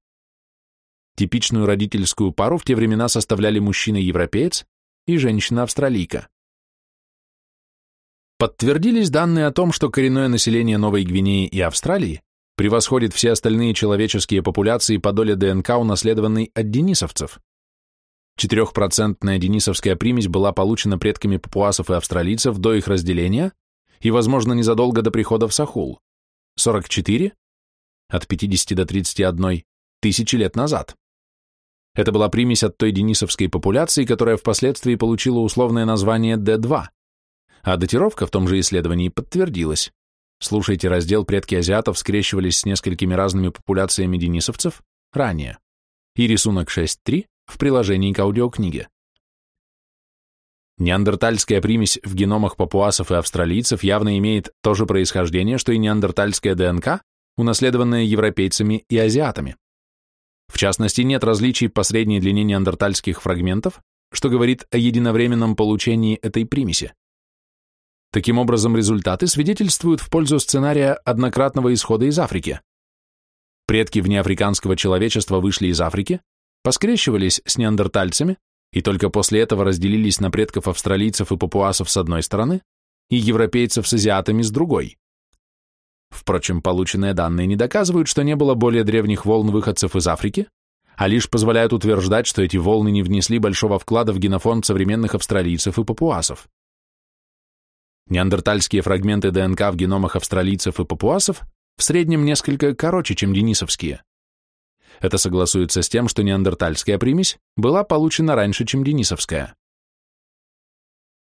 Типичную родительскую пару в те времена составляли мужчина-европеец и женщина-австралийка. Подтвердились данные о том, что коренное население Новой Гвинеи и Австралии превосходит все остальные человеческие популяции по доле ДНК, унаследованной от денисовцев. Четырехпроцентная денисовская примесь была получена предками папуасов и австралийцев до их разделения, и, возможно, незадолго до прихода в Сахул, 44, от 50 до 31, тысячи лет назад. Это была примесь от той денисовской популяции, которая впоследствии получила условное название D2, а датировка в том же исследовании подтвердилась. Слушайте раздел «Предки азиатов скрещивались с несколькими разными популяциями денисовцев» ранее и рисунок 6.3 в приложении к аудиокниге. Неандертальская примесь в геномах папуасов и австралийцев явно имеет то же происхождение, что и неандертальская ДНК, унаследованная европейцами и азиатами. В частности, нет различий по средней длине неандертальских фрагментов, что говорит о единовременном получении этой примеси. Таким образом, результаты свидетельствуют в пользу сценария однократного исхода из Африки. Предки внеафриканского человечества вышли из Африки, поскрещивались с неандертальцами, и только после этого разделились на предков австралийцев и папуасов с одной стороны и европейцев с азиатами с другой. Впрочем, полученные данные не доказывают, что не было более древних волн выходцев из Африки, а лишь позволяют утверждать, что эти волны не внесли большого вклада в генофонд современных австралийцев и папуасов. Неандертальские фрагменты ДНК в геномах австралийцев и папуасов в среднем несколько короче, чем денисовские. Это согласуется с тем, что неандертальская примесь была получена раньше, чем денисовская.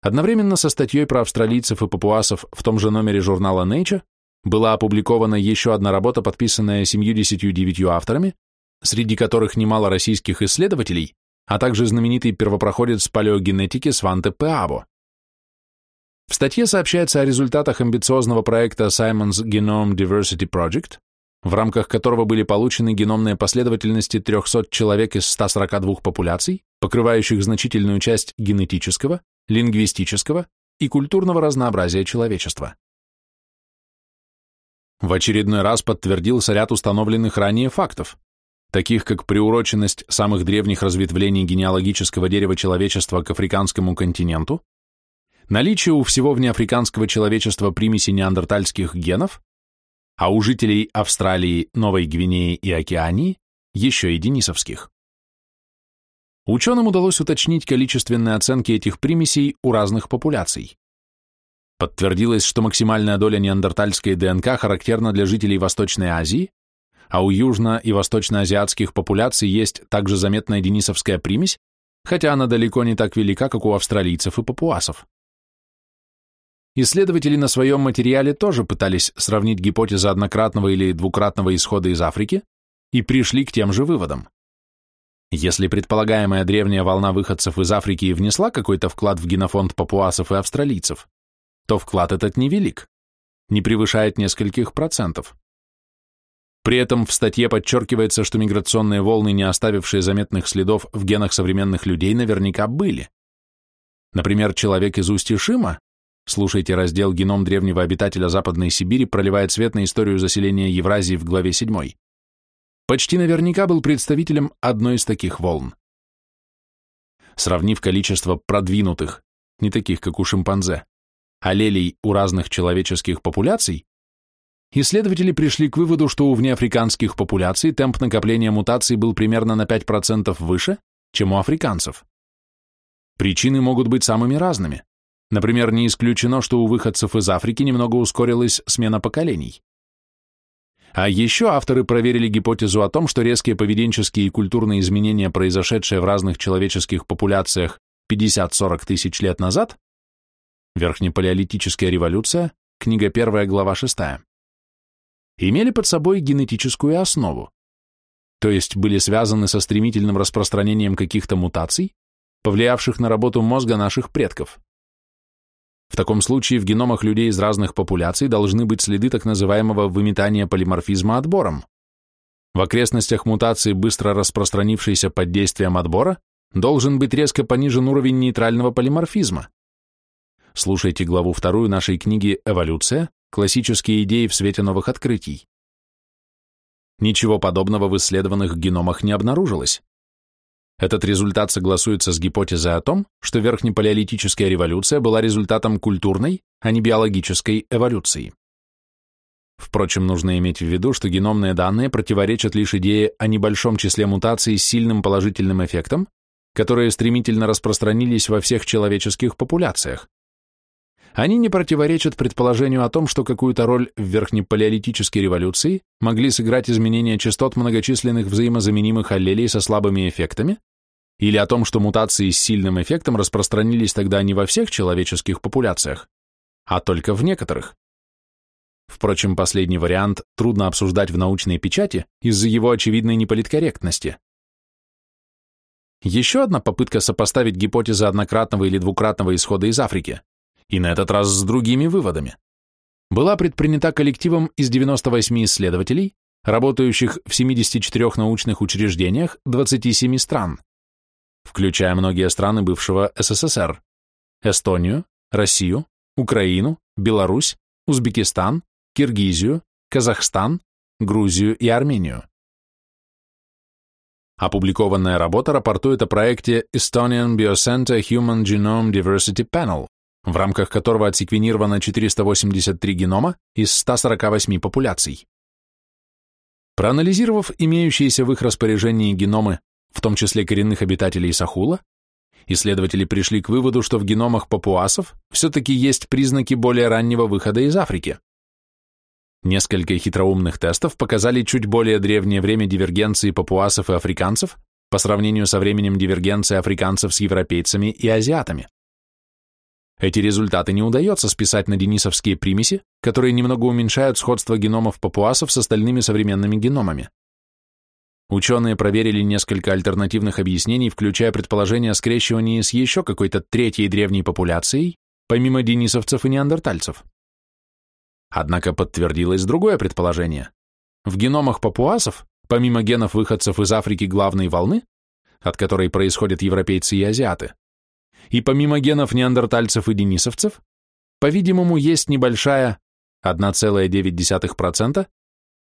Одновременно со статьей про австралийцев и папуасов в том же номере журнала Nature была опубликована еще одна работа, подписанная 79 авторами, среди которых немало российских исследователей, а также знаменитый первопроходец палеогенетики Сванте Пеабо. В статье сообщается о результатах амбициозного проекта Simon's Genome Diversity Project, в рамках которого были получены геномные последовательности 300 человек из 142 популяций, покрывающих значительную часть генетического, лингвистического и культурного разнообразия человечества. В очередной раз подтвердился ряд установленных ранее фактов, таких как приуроченность самых древних разветвлений генеалогического дерева человечества к африканскому континенту, наличие у всего внеафриканского человечества примеси неандертальских генов, а у жителей Австралии, Новой Гвинеи и Океании еще и денисовских. Ученым удалось уточнить количественные оценки этих примесей у разных популяций. Подтвердилось, что максимальная доля неандертальской ДНК характерна для жителей Восточной Азии, а у южно- и восточноазиатских популяций есть также заметная денисовская примесь, хотя она далеко не так велика, как у австралийцев и папуасов. Исследователи на своем материале тоже пытались сравнить гипотезы однократного или двукратного исхода из Африки и пришли к тем же выводам. Если предполагаемая древняя волна выходцев из Африки внесла какой-то вклад в генофонд папуасов и австралийцев, то вклад этот невелик, не превышает нескольких процентов. При этом в статье подчеркивается, что миграционные волны, не оставившие заметных следов в генах современных людей, наверняка были. Например, человек из Усть-Ишима Слушайте раздел «Геном древнего обитателя Западной Сибири» проливает свет на историю заселения Евразии в главе 7. Почти наверняка был представителем одной из таких волн. Сравнив количество продвинутых, не таких, как у шимпанзе, аллелей у разных человеческих популяций, исследователи пришли к выводу, что у внеафриканских популяций темп накопления мутаций был примерно на 5% выше, чем у африканцев. Причины могут быть самыми разными. Например, не исключено, что у выходцев из Африки немного ускорилась смена поколений. А еще авторы проверили гипотезу о том, что резкие поведенческие и культурные изменения, произошедшие в разных человеческих популяциях 50-40 тысяч лет назад, верхнепалеолитическая революция, книга 1, глава 6, имели под собой генетическую основу, то есть были связаны со стремительным распространением каких-то мутаций, повлиявших на работу мозга наших предков. В таком случае в геномах людей из разных популяций должны быть следы так называемого выметания полиморфизма отбором. В окрестностях мутации, быстро распространившейся под действием отбора, должен быть резко понижен уровень нейтрального полиморфизма. Слушайте главу вторую нашей книги «Эволюция. Классические идеи в свете новых открытий». Ничего подобного в исследованных геномах не обнаружилось. Этот результат согласуется с гипотезой о том, что верхнепалеолитическая революция была результатом культурной, а не биологической эволюции. Впрочем, нужно иметь в виду, что геномные данные противоречат лишь идее о небольшом числе мутаций с сильным положительным эффектом, которые стремительно распространились во всех человеческих популяциях. Они не противоречат предположению о том, что какую-то роль в верхнепалеолитической революции могли сыграть изменения частот многочисленных взаимозаменимых аллелей со слабыми эффектами, или о том, что мутации с сильным эффектом распространились тогда не во всех человеческих популяциях, а только в некоторых. Впрочем, последний вариант трудно обсуждать в научной печати из-за его очевидной неполиткорректности. Еще одна попытка сопоставить гипотезы однократного или двукратного исхода из Африки и на этот раз с другими выводами. Была предпринята коллективом из 98 исследователей, работающих в 74 научных учреждениях 27 стран, включая многие страны бывшего СССР, Эстонию, Россию, Украину, Беларусь, Узбекистан, Киргизию, Казахстан, Грузию и Армению. Опубликованная работа рапортует о проекте Estonian Biocenter Human Genome Diversity Panel, в рамках которого отсеквенировано 483 генома из 148 популяций. Проанализировав имеющиеся в их распоряжении геномы, в том числе коренных обитателей Сахула, исследователи пришли к выводу, что в геномах папуасов все-таки есть признаки более раннего выхода из Африки. Несколько хитроумных тестов показали чуть более древнее время дивергенции папуасов и африканцев по сравнению со временем дивергенции африканцев с европейцами и азиатами. Эти результаты не удается списать на денисовские примеси, которые немного уменьшают сходство геномов папуасов с остальными современными геномами. Ученые проверили несколько альтернативных объяснений, включая предположение о скрещивании с еще какой-то третьей древней популяцией, помимо денисовцев и неандертальцев. Однако подтвердилось другое предположение. В геномах папуасов, помимо генов выходцев из Африки главной волны, от которой происходят европейцы и азиаты, и помимо генов неандертальцев и денисовцев, по-видимому, есть небольшая 1,9%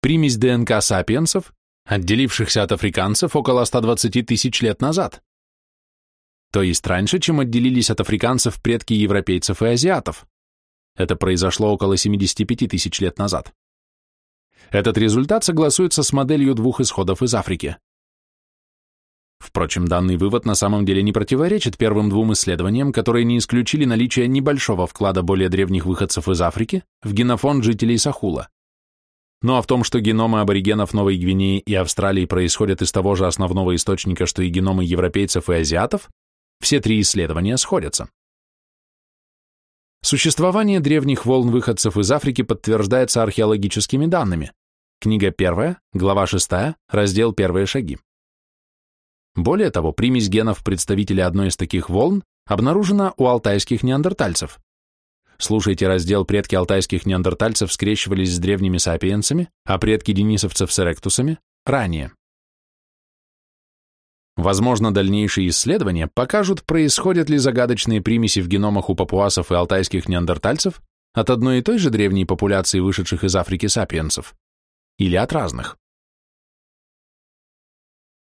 примесь ДНК сапиенсов отделившихся от африканцев около 120 тысяч лет назад. То есть раньше, чем отделились от африканцев предки европейцев и азиатов. Это произошло около 75 тысяч лет назад. Этот результат согласуется с моделью двух исходов из Африки. Впрочем, данный вывод на самом деле не противоречит первым двум исследованиям, которые не исключили наличие небольшого вклада более древних выходцев из Африки в генофонд жителей Сахула. Ну а в том, что геномы аборигенов Новой Гвинеи и Австралии происходят из того же основного источника, что и геномы европейцев и азиатов, все три исследования сходятся. Существование древних волн выходцев из Африки подтверждается археологическими данными. Книга 1, глава 6, раздел «Первые шаги». Более того, примесь генов представителя одной из таких волн обнаружена у алтайских неандертальцев. Слушайте раздел «Предки алтайских неандертальцев скрещивались с древними сапиенсами, а предки денисовцев с эректусами» ранее. Возможно, дальнейшие исследования покажут, происходят ли загадочные примеси в геномах у папуасов и алтайских неандертальцев от одной и той же древней популяции вышедших из Африки сапиенсов или от разных.